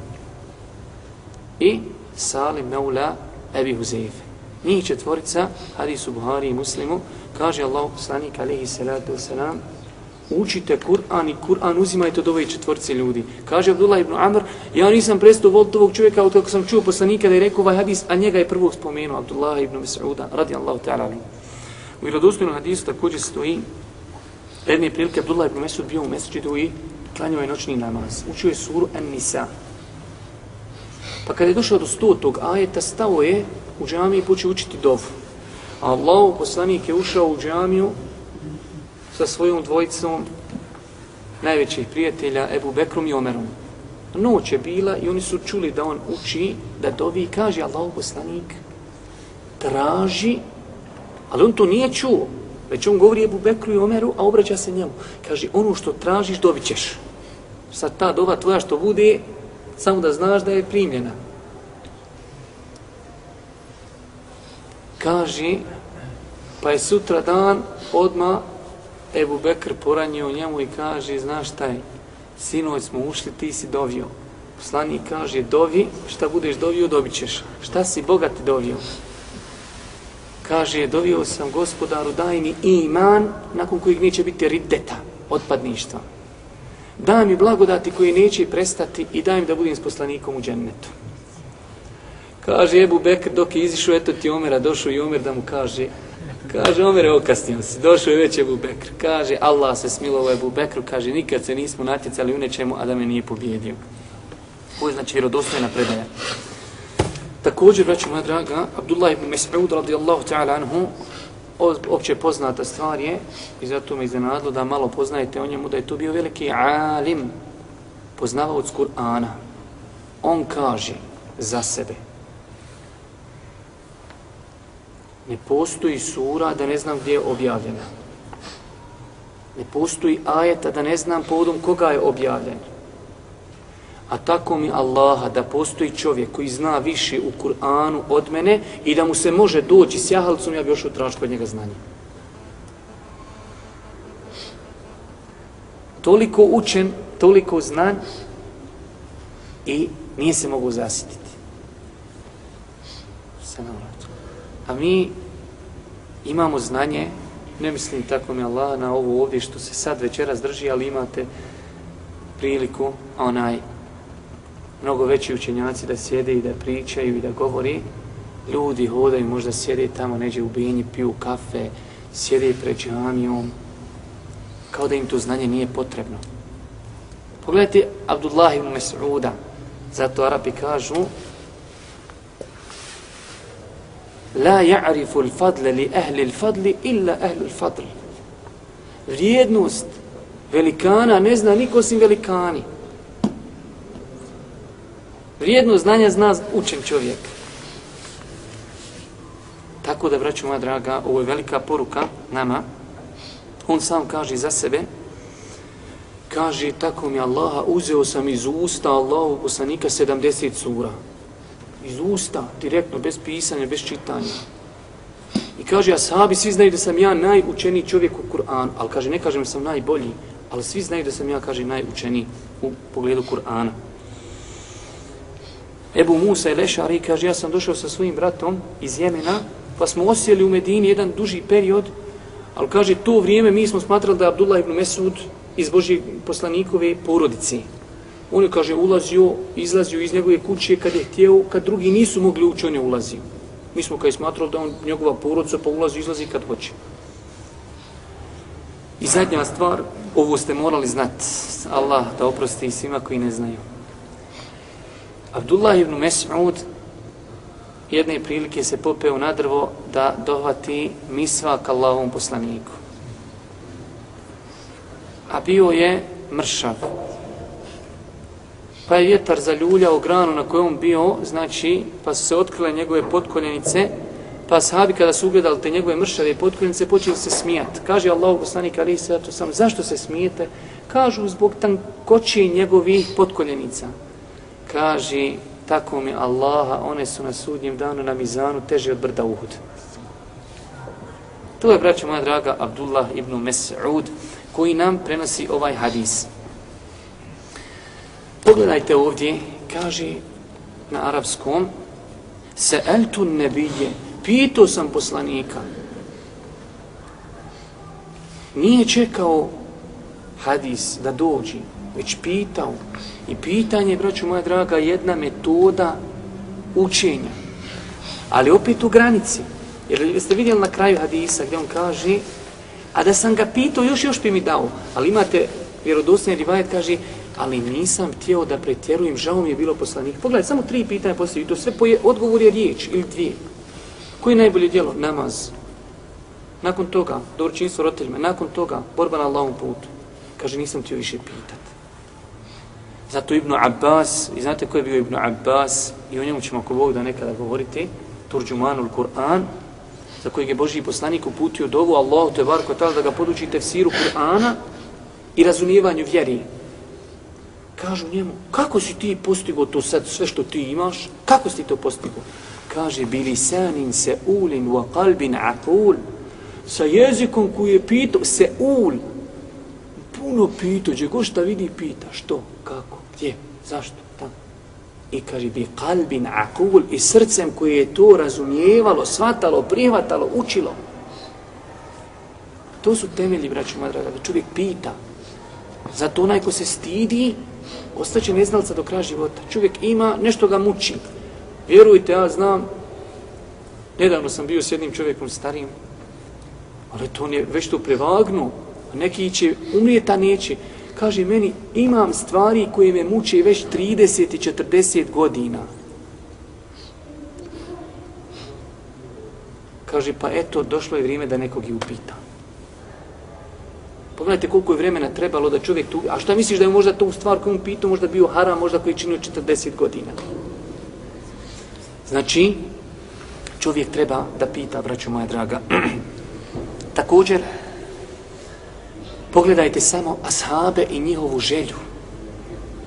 I Salim Meula Ebi Huzeyfe. Njih četvorica, hadisu Buhari i Muslimu, kaže Allah poslanik alaihi salatu wasalam, učite Kur'an i Kur'an uzimajte od ove četvorce ljudi. Kaže Abdullah ibn Amr, ja nisam prestao voliti ovog čovjeka od kako sam čuo poslanika da je rekao ovaj hadis, a njega je prvog spomenuo Abdullah ibn Mas'uda, radi Allahu ta'ala. U vjerodostojnom hadisu također stoji, jedne prilike Abdullah ibn Mas'ud bio u mesečidu i klanjao je noćni namaz. Učio je suru An-Nisa. Pa kada je došao do stotog ajeta, stao je u džamiji i počeo učiti dovu. Allah, poslanik je ušao u džamiju sa svojom dvojicom najvećih prijatelja Ebu Bekrom i Omerom. Noć je bila i oni su čuli da on uči, da dovi kaže Allah poslanik, traži, ali on to nije čuo, već on govori Ebu Bekru i Omeru, a obraća se njemu. Kaže, ono što tražiš, dobit ćeš. Sad ta dova tvoja što bude, samo da znaš da je primljena. Kaže, pa je sutra dan odma Ebu Bekr poranio njemu i kaže, znaš šta je, sinoć smo ušli, ti si dovio. Poslanik kaže, dovi, šta budeš dovio, dobit ćeš. Šta si bogati dovio? Kaže, dovio sam gospodaru, daj mi iman, nakon kojeg neće biti riddeta, otpadništva. Daj mi blagodati koji neće prestati i daj mi da budem s poslanikom u džennetu. Kaže Ebu Bekr, dok je izišao, eto ti Omera, došao i Omer da mu kaže, Kaže, Omer, okasnio si, došao je već Ebu Bekr. Kaže, Allah se smilovao Ebu Bekru, kaže, nikad se nismo natjecali u nečemu, a da me nije pobjedio. Ovo je znači vjerodostojna predaja. Također, braću moja draga, Abdullah ibn Mas'ud radijallahu ta'ala anhu, opće poznata stvar je, i zato me iznenadilo da malo poznajete o njemu, da je to bio veliki alim, poznavaoc Kur'ana. On kaže za sebe, Ne postoji sura da ne znam gdje je objavljena. Ne postoji ajeta da ne znam povodom koga je objavljena. A tako mi Allaha da postoji čovjek koji zna više u Kur'anu od mene i da mu se može doći s jahalcom, ja bi još utražio kod njega znanje. Toliko učen, toliko znan i nije se mogu zasititi. A mi imamo znanje, ne mislim tako mi Allah na ovo ovdje što se sad večera drži, ali imate priliku onaj mnogo veći učenjaci da sjede i da pričaju i da govori. Ljudi hodaju, možda sjede tamo neđe u Bijenji, piju kafe, sjede pred džamijom, kao da im to znanje nije potrebno. Pogledajte Abdullah ibn Mas'uda, zato Arapi kažu La ya'rifu al-fadl li ahli al-fadli illa ahli al-fadl. Vrijednost velikana ne zna niko osim velikani. Vrijedno znanja zna učen čovjek. Tako da, braću moja draga, ovo je velika poruka nama. On sam kaže za sebe, kaže, tako mi Allaha, uzeo sam iz usta Allahu poslanika 70 sura. Iz usta, direktno, bez pisanja, bez čitanja. I kaže, ashabi, svi znaju da sam ja najučeniji čovjek u Kur'anu, ali kaže, ne kažem da sam najbolji, ali svi znaju da sam ja, kaže, najučeniji u pogledu Kur'ana. Ebu Musa i Lešari kaže, ja sam došao sa svojim bratom iz Jemena, pa smo osjeli u Medini jedan duži period, ali kaže, to vrijeme mi smo smatrali da je Abdullah ibn Mesud iz Božje poslanikove porodici. On je, kaže, ulazio, izlazio iz njegove kuće kad je htio, kad drugi nisu mogli ući, on je ulazio. Mi smo kaj smatrali da on njegova porodica pa ulazi izlazi kad hoće. I zadnja stvar, ovo ste morali znati. Allah da oprosti svima koji ne znaju. Abdullah ibn Mes'ud jedne prilike se popeo na drvo da dohvati misvak Allahovom poslaniku. A bio je mršav. Pa je vjetar zaljuljao granu na kojom bio, znači, pa su se otkrile njegove potkoljenice, pa sahabi kada su ugledali te njegove mršave potkoljenice, počeli se smijati. Kaže Allahov poslanik Ali se to sam, zašto se smijete? Kažu zbog tankoće njegovih potkoljenica. Kaže, tako mi Allaha, one su na sudnjem danu na mizanu teže od brda Uhud. To je, braćo moja draga, Abdullah ibn Mes'ud, koji nam prenosi ovaj hadis. Pogledajte ovdje, kaže na arapskom, se eltu nebije, pitao sam poslanika. Nije čekao hadis da dođi, već pitao. I pitanje, braću moja draga, jedna metoda učenja. Ali opet u granici. Jer ste vidjeli na kraju hadisa gdje on kaže, a da sam ga pitao, još još bi mi dao. Ali imate vjerodostojni rivajet, kaže, ali nisam htio da pretjerujem, žao mi je bilo poslanik. Pogledaj, samo tri pitanja postoji, to sve poje, odgovor je riječ ili dvije. Koji je najbolje djelo? Namaz. Nakon toga, dobročinstvo roditeljima, nakon toga, borba na Allahom putu. Kaže, nisam htio više pitati. Zato Ibnu Abbas, i znate ko je bio Ibnu Abbas, i o njemu ćemo ako Bog da nekada govoriti, Turđumanul Kur'an, za kojeg je Boži poslanik uputio dovu Allahu te barko tala da ga poduči tefsiru Kur'ana i razumijevanju vjeri. Kažu njemu, kako si ti postigo to sad, sve što ti imaš, kako si to postigo? Kaže, bili sanin se ulin wa kalbin akul, sa jezikom koji je pitao, se ul, puno pitao, gdje go šta vidi, pita, što, kako, gdje, zašto, tamo. I kaže, bi kalbin akul, i srcem koje je to razumijevalo, svatalo, prihvatalo, učilo. To su temelji, braću moja draga, da čovjek pita. Zato onaj ko se stidi, ostaće neznalca do kraja života. Čovjek ima, nešto ga muči. Vjerujte, ja znam, nedavno sam bio s jednim čovjekom starijim, ali to on je već to prevagnuo, a neki će umrijeti, a neće. Kaže meni, imam stvari koje me muče već 30 i 40 godina. Kaže, pa eto, došlo je vrijeme da nekog i upita. Pogledajte koliko je vremena trebalo da čovjek tu... A šta misliš da je možda tu stvar koju pitao, možda bio haram, možda koji činio 40 godina? Znači, čovjek treba da pita, braću moja draga. Također, pogledajte samo ashabe i njihovu želju.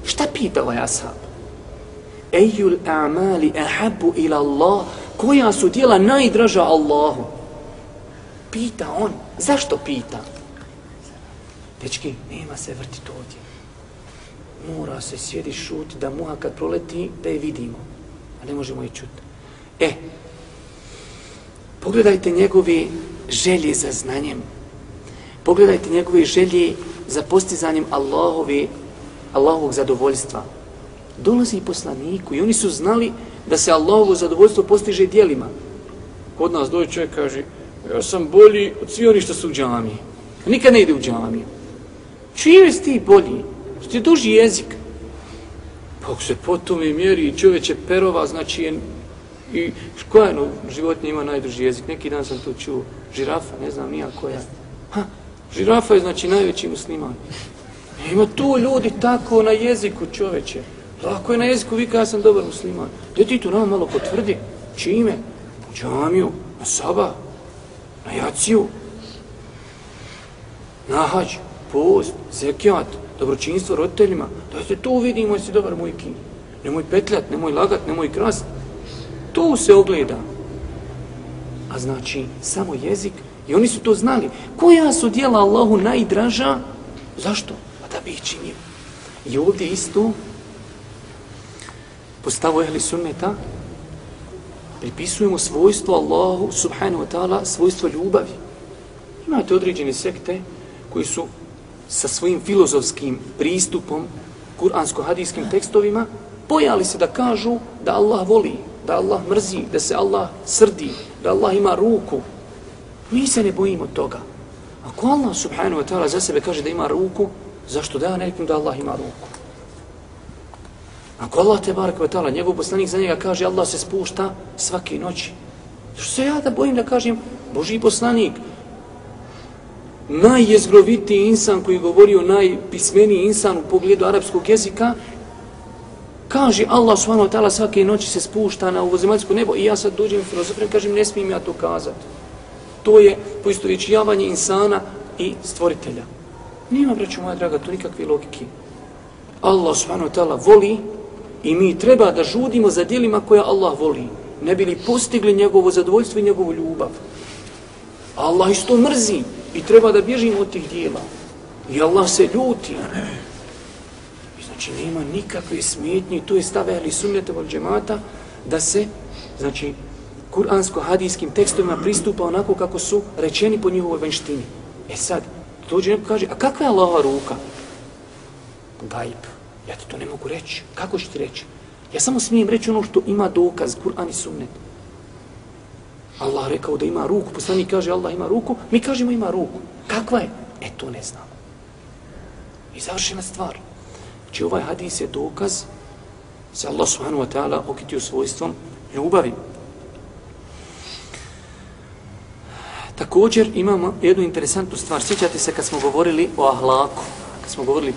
Šta pita ovaj ashab? Ejul a'mali ahabu ila Allah, koja su dijela najdraža Allahu? Pita on. Zašto pita? Dečki, nema se vrtiti ovdje. Mora se sjedi šuti da muha kad proleti, da je vidimo. A ne možemo je čuti. E, pogledajte njegove želje za znanjem. Pogledajte njegove želje za postizanjem Allahove, Allahovog zadovoljstva. Dolazi poslaniku i oni su znali da se Allahovo zadovoljstvo postiže dijelima. Kod nas dođe čovjek kaže, ja sam bolji od svi oni što su u džami. Nikad ne ide u džamiju. Čije si ti bolji? Što ti duži jezik? Pa ako se po tome mjeri čovječe perova, znači je i koja je no, životinja ima najduži jezik? Neki dan sam to čuo. Žirafa, ne znam nija koja. Ha, Žirafa je znači najveći musliman. Ima tu ljudi tako na jeziku čoveče. Lako je na jeziku vika ja sam dobar musliman. Gdje ti to nam malo potvrdi? Čime? U džamiju, na saba, na jaciju, na hađ, post, zekijat, dobročinstvo roditeljima. Da se tu vidimo jesi dobar moj kin. Nemoj petljat, nemoj lagat, nemoj krast. Tu se ogleda. A znači, samo jezik. I oni su to znali. Koja su dijela Allahu najdraža? Zašto? Pa da bi ih činio. I ovdje isto postavu ehli sunneta pripisujemo svojstvo Allahu subhanahu wa ta'ala, svojstvo ljubavi. Imate određene sekte koji su sa svojim filozofskim pristupom kuransko-hadijskim tekstovima pojali se da kažu da Allah voli, da Allah mrzi, da se Allah srdi, da Allah ima ruku. Mi se ne bojimo toga. Ako Allah subhanahu wa ta'ala za sebe kaže da ima ruku, zašto da ja ne da Allah ima ruku? Ako Allah te barak wa ta'ala, njegov poslanik za njega kaže Allah se spušta svake noći. Što se ja da bojim da kažem Boži poslanik, najjezgrovitiji insan koji govorio najpismeniji insan u pogledu arapskog jezika, kaže Allah subhanahu wa ta'ala svake noći se spušta na ovozemaljsko nebo i ja sad dođem u kažem ne smijem ja to kazati. To je poistovjećivanje insana i stvoritelja. Nima, braću moja draga, to nikakve logike. Allah subhanahu wa ta'ala voli i mi treba da žudimo za dijelima koja Allah voli. Ne bili postigli njegovo zadovoljstvo i njegovu ljubav. Allah isto mrzi i treba da bježimo od tih dijela. I Allah se ljuti. I znači nema nikakve smetnje, to je stave ali sunnete od džemata, da se, znači, kuransko-hadijskim tekstovima pristupa onako kako su rečeni po njihovoj vanštini. E sad, dođe neko kaže, a kakva je Allahova ruka? Gajb. Ja ti to ne mogu reći. Kako ću ti reći? Ja samo smijem reći ono što ima dokaz, Kur'an i sunnet. Allah rekao da ima ruku, poslanik kaže Allah ima ruku, mi kažemo ima ruku. Kakva je? E, to ne znam. I završena stvar. Znači ovaj hadis je dokaz se Allah subhanahu wa ta'ala okitio svojstvom ljubavi. Također imamo jednu interesantnu stvar. Sjećate se kad smo govorili o ahlaku, kad smo govorili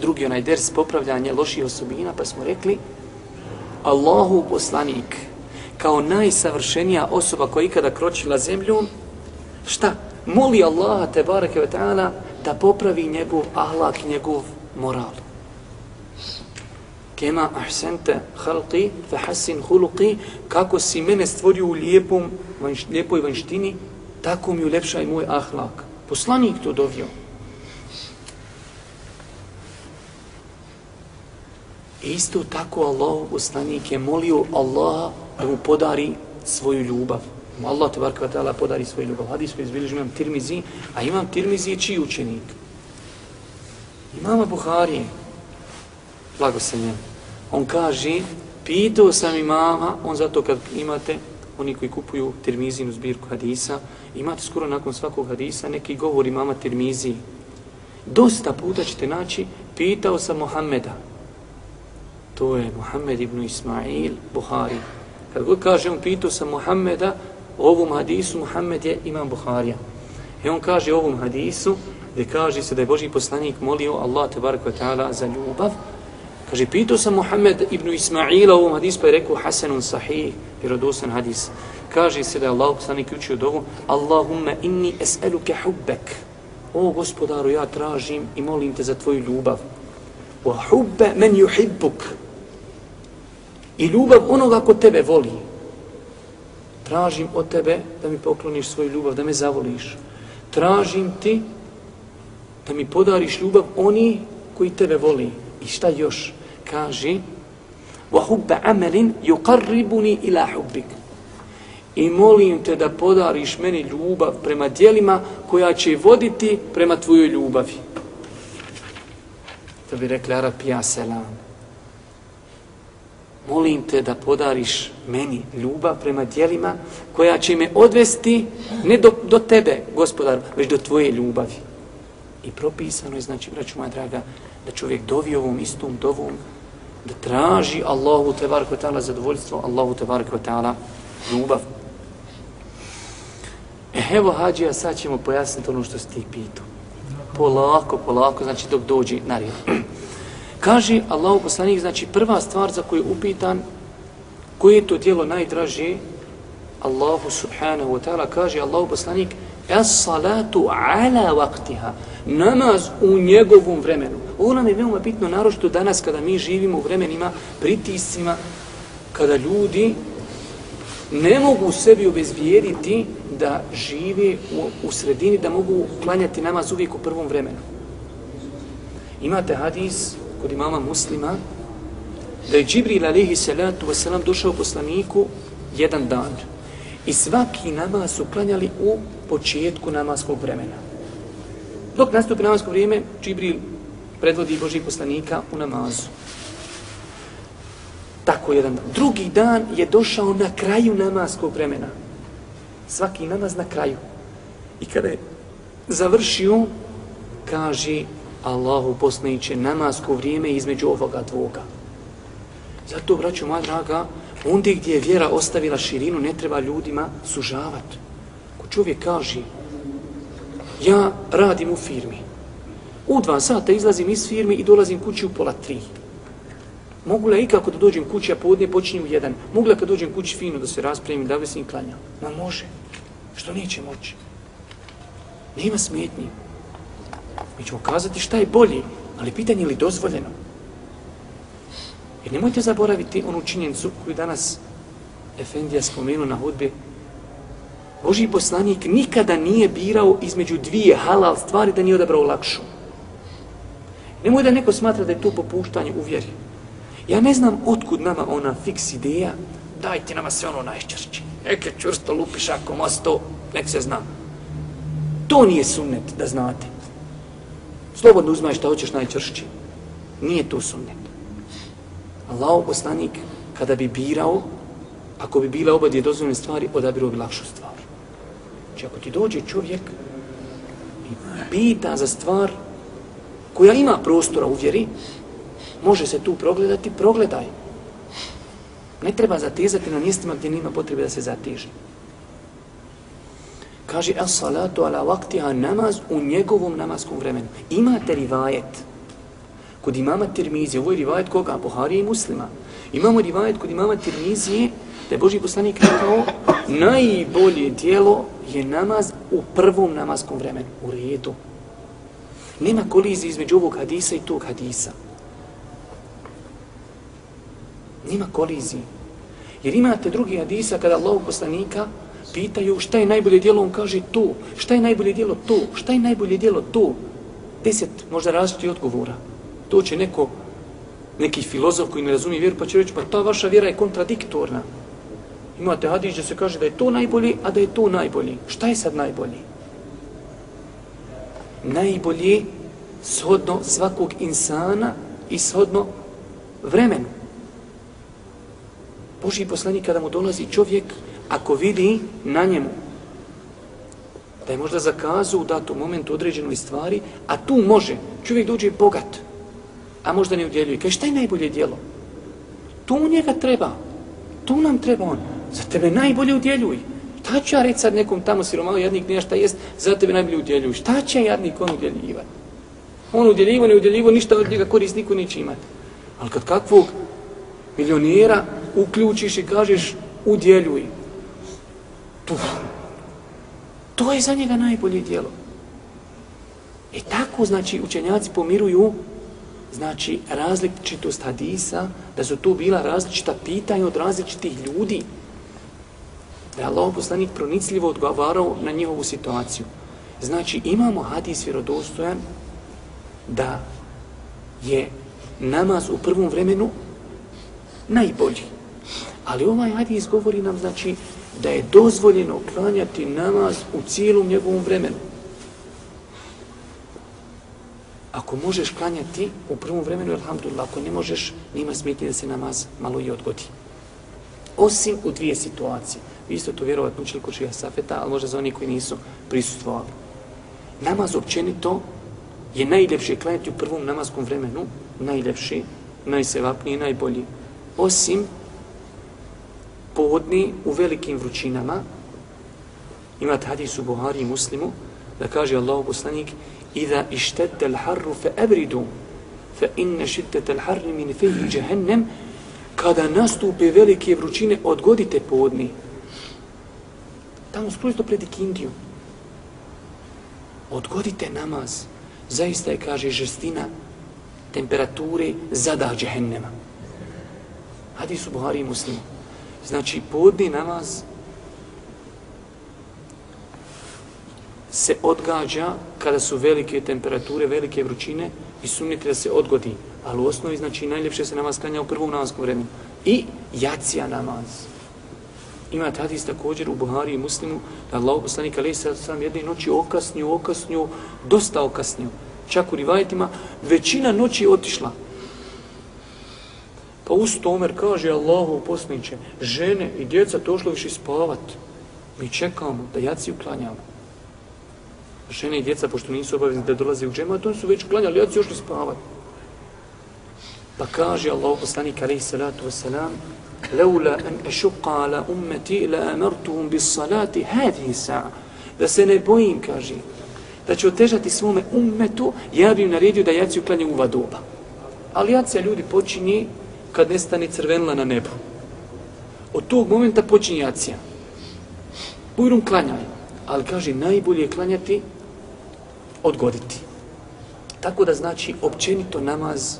drugi onaj ders popravljanje loših osobina, pa smo rekli Allahu poslanik kao najsavršenija osoba koja ikada kročila zemljom, šta? Moli Allaha te barake ve ta'ala da popravi njegov ahlak, njegov moral. Kema ahsente halqi fa hasin huluqi kako si mene stvorio u lijepom, vanš, lijepoj vanštini, tako mi ulepšaj moj ahlak. Poslanik to dovio. Isto tako Allah poslanik je molio Allaha da mu podari svoju ljubav. Allah te barka ta'ala podari svoju ljubav. Hadis koji izbiliži imam Tirmizi, a imam Tirmizi je čiji učenik? Imama Buhari, blago se njemu. On kaže, pitao sam imama, on zato kad imate, oni koji kupuju Tirmizinu zbirku hadisa, imate skoro nakon svakog hadisa neki govor imama Tirmizi. Dosta puta ćete naći, pitao sam Mohameda, to je Muhammed ibn Ismail Buhari. Kad god kaže, on pitao sam Mohameda, o ovom hadisu Mohamed je imam Buharija. I on kaže o ovom hadisu, gdje kaže se da je Boži poslanik molio Allah tebaraka ta'ala za ljubav. Kaže, pitao sam Muhammed ibn Ismaila u ovom hadisu, pa je rekao Hasanun sahih, vjerodosan hadis. Kaže se da je Allah poslanik učio dovu, Allahumma inni es'eluke hubbek. O gospodaru, ja tražim i molim te za tvoju ljubav. Wa hubbe men yuhibbuk i ljubav onoga ko tebe voli. Tražim od tebe da mi pokloniš svoju ljubav, da me zavoliš. Tražim ti da mi podariš ljubav oni koji tebe voli. I šta još? Kaži وَحُبَّ عَمَلٍ يُقَرِّبُنِي إِلَا حُبِّكَ I molim te da podariš meni ljubav prema dijelima koja će voditi prema tvojoj ljubavi. To bi rekli Arapi, ja selam molim te da podariš meni ljubav prema dijelima koja će me odvesti ne do, do tebe, gospodar, već do tvoje ljubavi. I propisano je, znači, braću moja draga, da čovjek dovi ovom istom dovom, da traži Allahu te varko ta'ala zadovoljstvo, Allahu te varko ta'ala ljubav. E, evo, hađija, sad ćemo pojasniti ono što si ti pitao. polako, polako, znači dok dođe na red. Kaže Allahu poslanik, znači prva stvar za koju je upitan, koje je to dijelo najdraže, Allahu subhanahu wa ta'ala kaže Allahu poslanik, es salatu ala vaktiha, namaz u njegovom vremenu. Ovo nam je veoma bitno, naročito danas kada mi živimo u vremenima, pritiscima, kada ljudi ne mogu sebi obezvijediti da žive u, u sredini, da mogu klanjati namaz uvijek u prvom vremenu. Imate hadis kod imama muslima da je Džibril alihi salatu wasalam došao poslaniku jedan dan i svaki namaz su klanjali u početku namaskog vremena. Dok nastupi namasko vrijeme, Čibril predvodi Božih poslanika u namazu. Tako jedan dan. Drugi dan je došao na kraju namaskog vremena. Svaki namaz na kraju. I kada je završio, kaže Allahu poslaniće namasko vrijeme između ovoga dvoga. Zato, braću moja draga, ondje gdje je vjera ostavila širinu, ne treba ljudima sužavati. Ko čovjek kaže, ja radim u firmi, u dva sata izlazim iz firme i dolazim kući u pola tri. Mogu li ikako da dođem kući, a podne počinjem u jedan? Mogu li kad dođem kući fino da se raspremim, da bi se im klanjam? Ma može. Što neće moći? Nema smetnji. Mi ćemo kazati šta je bolje, ali pitanje je li dozvoljeno? Jer nemojte zaboraviti onu činjenicu koju danas Efendija spomenu na hudbi. Boži poslanik nikada nije birao između dvije halal stvari da nije odabrao lakšu. Nemoj da neko smatra da je to popuštanje u vjeri. Ja ne znam otkud nama ona fiks ideja, dajte nama sve ono najčršće. Neke čvrsto lupiš ako mosto, nek se zna. To nije sunnet, da znate. Slobodno uzmaj šta hoćeš najčršće. Nije to sunnet. Allahov poslanik, kada bi birao, ako bi bile obadje dozvoljene stvari, odabirao bi lakšu stvar. Znači, ako ti dođe čovjek i pita za stvar koja ima prostora u vjeri, može se tu progledati, progledaj. Ne treba zatezati na mjestima gdje nima potrebe da se zateži. Kaže, as salatu ala vaktiha namaz u njegovom namaskom vremenu. Imate rivajet kod imama Tirmizije, ovo je rivajet koga? Buharije i muslima. Imamo rivajet kod imama Tirmizije, da je Boži poslanik rekao, najbolje dijelo je namaz u prvom namaskom vremenu, u redu. Nema kolizije između ovog hadisa i tog hadisa. Nema kolizije. Jer imate drugi hadisa kada Allahog poslanika pitaju šta je najbolje dijelo, on kaže to. Šta je najbolje dijelo to? Šta je najbolje dijelo to? Deset možda različitih odgovora. To će neko, neki filozof koji ne razumije vjeru, pa će reći, pa ta vaša vjera je kontradiktorna. Imate hadis gdje se kaže da je to najbolji, a da je to najbolji. Šta je sad najbolji? Najbolji shodno svakog insana i shodno vremenu. Boži poslanik kada mu dolazi čovjek, ako vidi na njemu da je možda zakazu u datom momentu određenoj stvari, a tu može, čovjek dođe bogat, a možda ne udjeljuje. Kaže, šta je najbolje dijelo? Tu njega treba. Tu nam treba on. Za tebe najbolje udjeljuj. Šta ću ja reći sad nekom tamo siromalo jadnik nije šta jest, za tebe najbolje udjeljuj. Šta će jadnik on udjeljivati? On udjeljivo, ne udjeljivo, ništa od njega korist niko neće imati. Ali kad kakvog milionera uključiš i kažeš udjeljuj. Tu. To je za njega najbolje dijelo. I e tako, znači, učenjaci pomiruju znači različitost hadisa, da su tu bila različita pitanja od različitih ljudi. Da je Allah poslanik pronicljivo odgovarao na njihovu situaciju. Znači imamo hadis vjerodostojan da je namaz u prvom vremenu najbolji. Ali ovaj hadis govori nam znači da je dozvoljeno klanjati namaz u cijelom njegovom vremenu ako možeš klanjati u prvom vremenu, alhamdulillah, ako ne možeš, nima smetnje da se namaz malo i odgodi. Osim u dvije situacije. Vi isto to vjerovatno učili kod šija safeta, ali možda za oni koji nisu prisustvovali. Namaz općenito je najljepše klanjati u prvom namazkom vremenu, najljepši, najsevapniji, najbolji. Osim povodni u velikim vrućinama, imate hadis u Buhari i Muslimu, da kaže Allah poslanik, Iza ištete l'harru fe ebridu, fe inne šittete l'harri min fehi džehennem, kada nastupe velike vrućine, odgodite podni. Tamo skroz pred ikindiju. Odgodite namaz. Zaista je, kaže, žestina temperature zada džehennema. Hadis u Buhari i Muslimu. Znači, podni namaz se odgađa kada su velike temperature, velike vrućine i sumnite da se odgodi. Ali u osnovi, znači, najljepše se namaz klanja u prvom namazskom vremenu. I jacija namaz. Ima hadis također u Buhari i Muslimu da Allah poslanik ali se sam jedne noći okasnju, okasnju, dosta okasnju. Čak u rivajetima većina noći je otišla. Pa usto Omer kaže Allahu poslaniće, žene i djeca to šlo više spavat. Mi čekamo da jaci uklanjamo žene i djeca, pošto nisu obavezni da dolaze u džemat, oni su već klanjali, jaci još li spavati. Pa kaže Allah, poslanik, alaih salatu wasalam, leula an ešuqa la ummeti la amartuhum bis salati hadhi sa'a. Da se ne bojim, kaže, da će otežati svome ummetu, ja bih naredio da jaci uklanje uva doba. Ali jacija ljudi počinje kad nestane crvenla na nebu. Od tog momenta počinje jacija. Ujrum klanjaj. Ali kaže, najbolje je klanjati odgoditi. Tako da znači, općenito namaz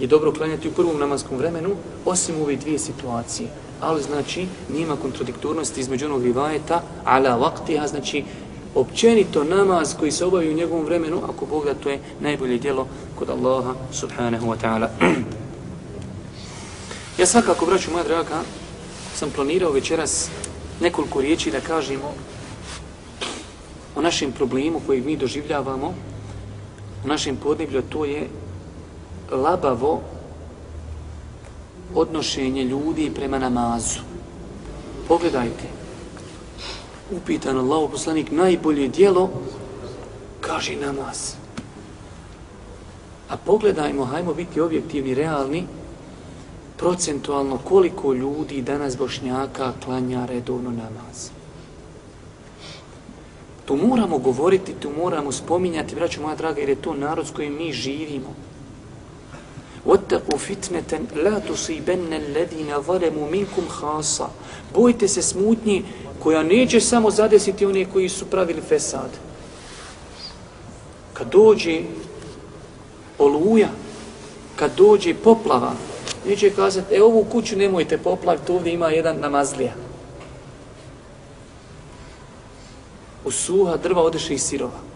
je dobro klanjati u prvom namaskom vremenu, osim u ove dvije situacije. Ali znači, nima kontradiktornosti između onog rivajeta, ala vaktiha, znači, općenito namaz koji se obavi u njegovom vremenu, ako Bog da to je najbolje djelo kod Allaha subhanahu wa ta'ala. ja svakako, braću moja draga, sam planirao večeras nekoliko riječi da kažemo o našem problemu koji mi doživljavamo, u našem podneblju, to je labavo odnošenje ljudi prema namazu. Pogledajte, upitan Allah poslanik, najbolje dijelo, kaže namaz. A pogledajmo, hajmo biti objektivni, realni, procentualno koliko ljudi danas bošnjaka klanja redovno namaz. Tu moramo govoriti, tu moramo spominjati, braću moja draga, jer je to narod s kojim mi živimo. وَاتَّقُوا فِتْنَةً لَا تُصِيبَنَّ الَّذِينَ ظَلَمُوا مِنْكُمْ خَاصًا Bojite se smutnji koja neće samo zadesiti one koji su pravili fesad. Kad dođe oluja, kad dođe poplava, neće kazati, e ovu kuću nemojte poplaviti, ovdje ima jedan namazlija. U suha drva odeše iz sirova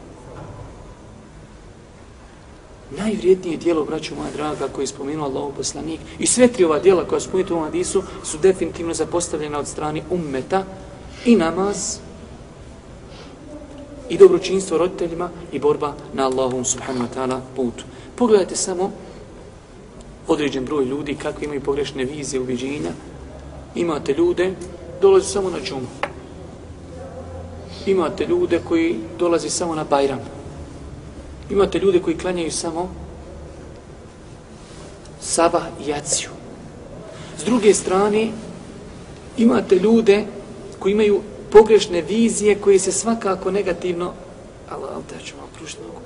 najvrijednije dijelo, braću moja draga, koje je spomenuo Allah poslanik, i sve tri ova dijela koja spomenuti u ovom hadisu, su definitivno zapostavljena od strani ummeta i namaz, i dobročinstvo roditeljima i borba na Allahom subhanahu wa ta'ala putu. Pogledajte samo određen broj ljudi kakve imaju pogrešne vizije, uviđenja. Imate ljude, dolaze samo na džumu. Imate ljude koji dolaze samo na bajram. Imate ljude koji klanjaju samo sabah i jaciju. S druge strane, imate ljude koji imaju pogrešne vizije koje se svakako negativno, ali da ću vam prušiti nogu,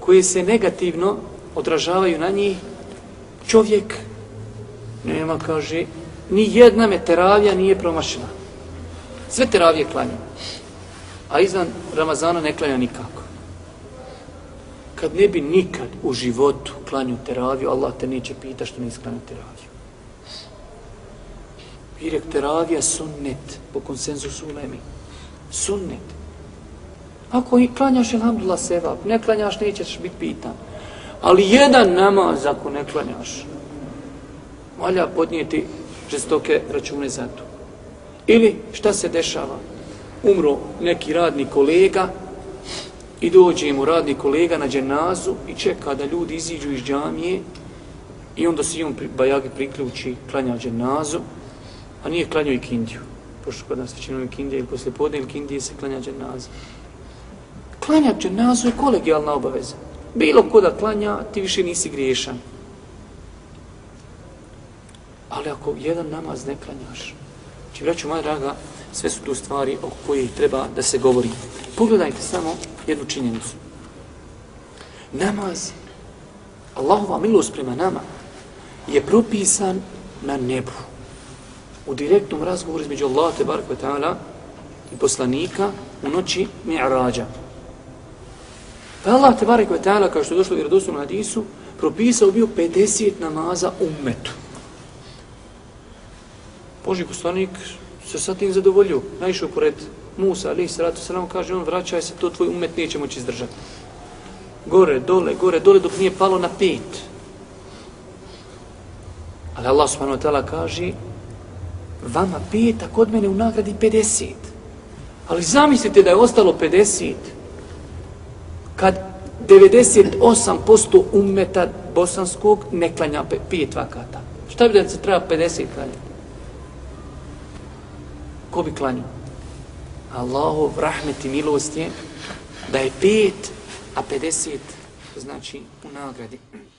koje se negativno odražavaju na njih. Čovjek nema, kaže, ni jedna me teravija nije promašena. Sve teravije klanja. A izvan Ramazana ne klanja nikako kad ne bi nikad u životu klanju teraviju, Allah te neće pita što nisi klanju teraviju. Pirek teravija sunnet po konsenzusu ulemi. Sunnet. Ako i klanjaš, alhamdulillah, sevap. Ne klanjaš, nećeš biti pitan. Ali jedan namaz ako ne klanjaš, valja podnijeti žestoke račune za to. Ili šta se dešava? Umro neki radni kolega, I dođe mu radni kolega na dženazu i čeka da ljudi iziđu iz džamije i onda se on bajagi priključi, klanja dženazu, a nije klanjao i kindiju. Pošto kod nas većinom je kindija ili posle podne ili kindije se klanja dženazu. Klanja dženazu je kolegijalna obaveza. Bilo ko da klanja, ti više nisi griješan. Ali ako jedan namaz ne klanjaš, či vraću moja draga, sve su tu stvari o kojih treba da se govori. Pogledajte samo jednu činjenicu. Namaz, Allahova milost prema nama, je propisan na nebu. U direktnom razgovoru između Allah te baraka ta'ala i poslanika u noći mi'rađa. Pa Allah te baraka ta'ala, kao što je došlo u vjerodostojnom hadisu, propisao bio 50 namaza ummetu. Boži poslanik se sa tim zadovoljio. Naišao pored Musa, ali sratu se nam kaže on, vraćaj se, to tvoj umet neće moći izdržati. Gore, dole, gore, dole, dok nije palo na pet. Ali Allah subhanahu wa ta'ala kaže, vama pet, a kod mene u nagradi 50. Ali zamislite da je ostalo 50, kad 98% umeta bosanskog ne klanja pet vakata. Šta bi da se treba 50 klanjati? Ko bi klanio? Allahov rahmet i milost je da je pet, a 50 znači u nagradi.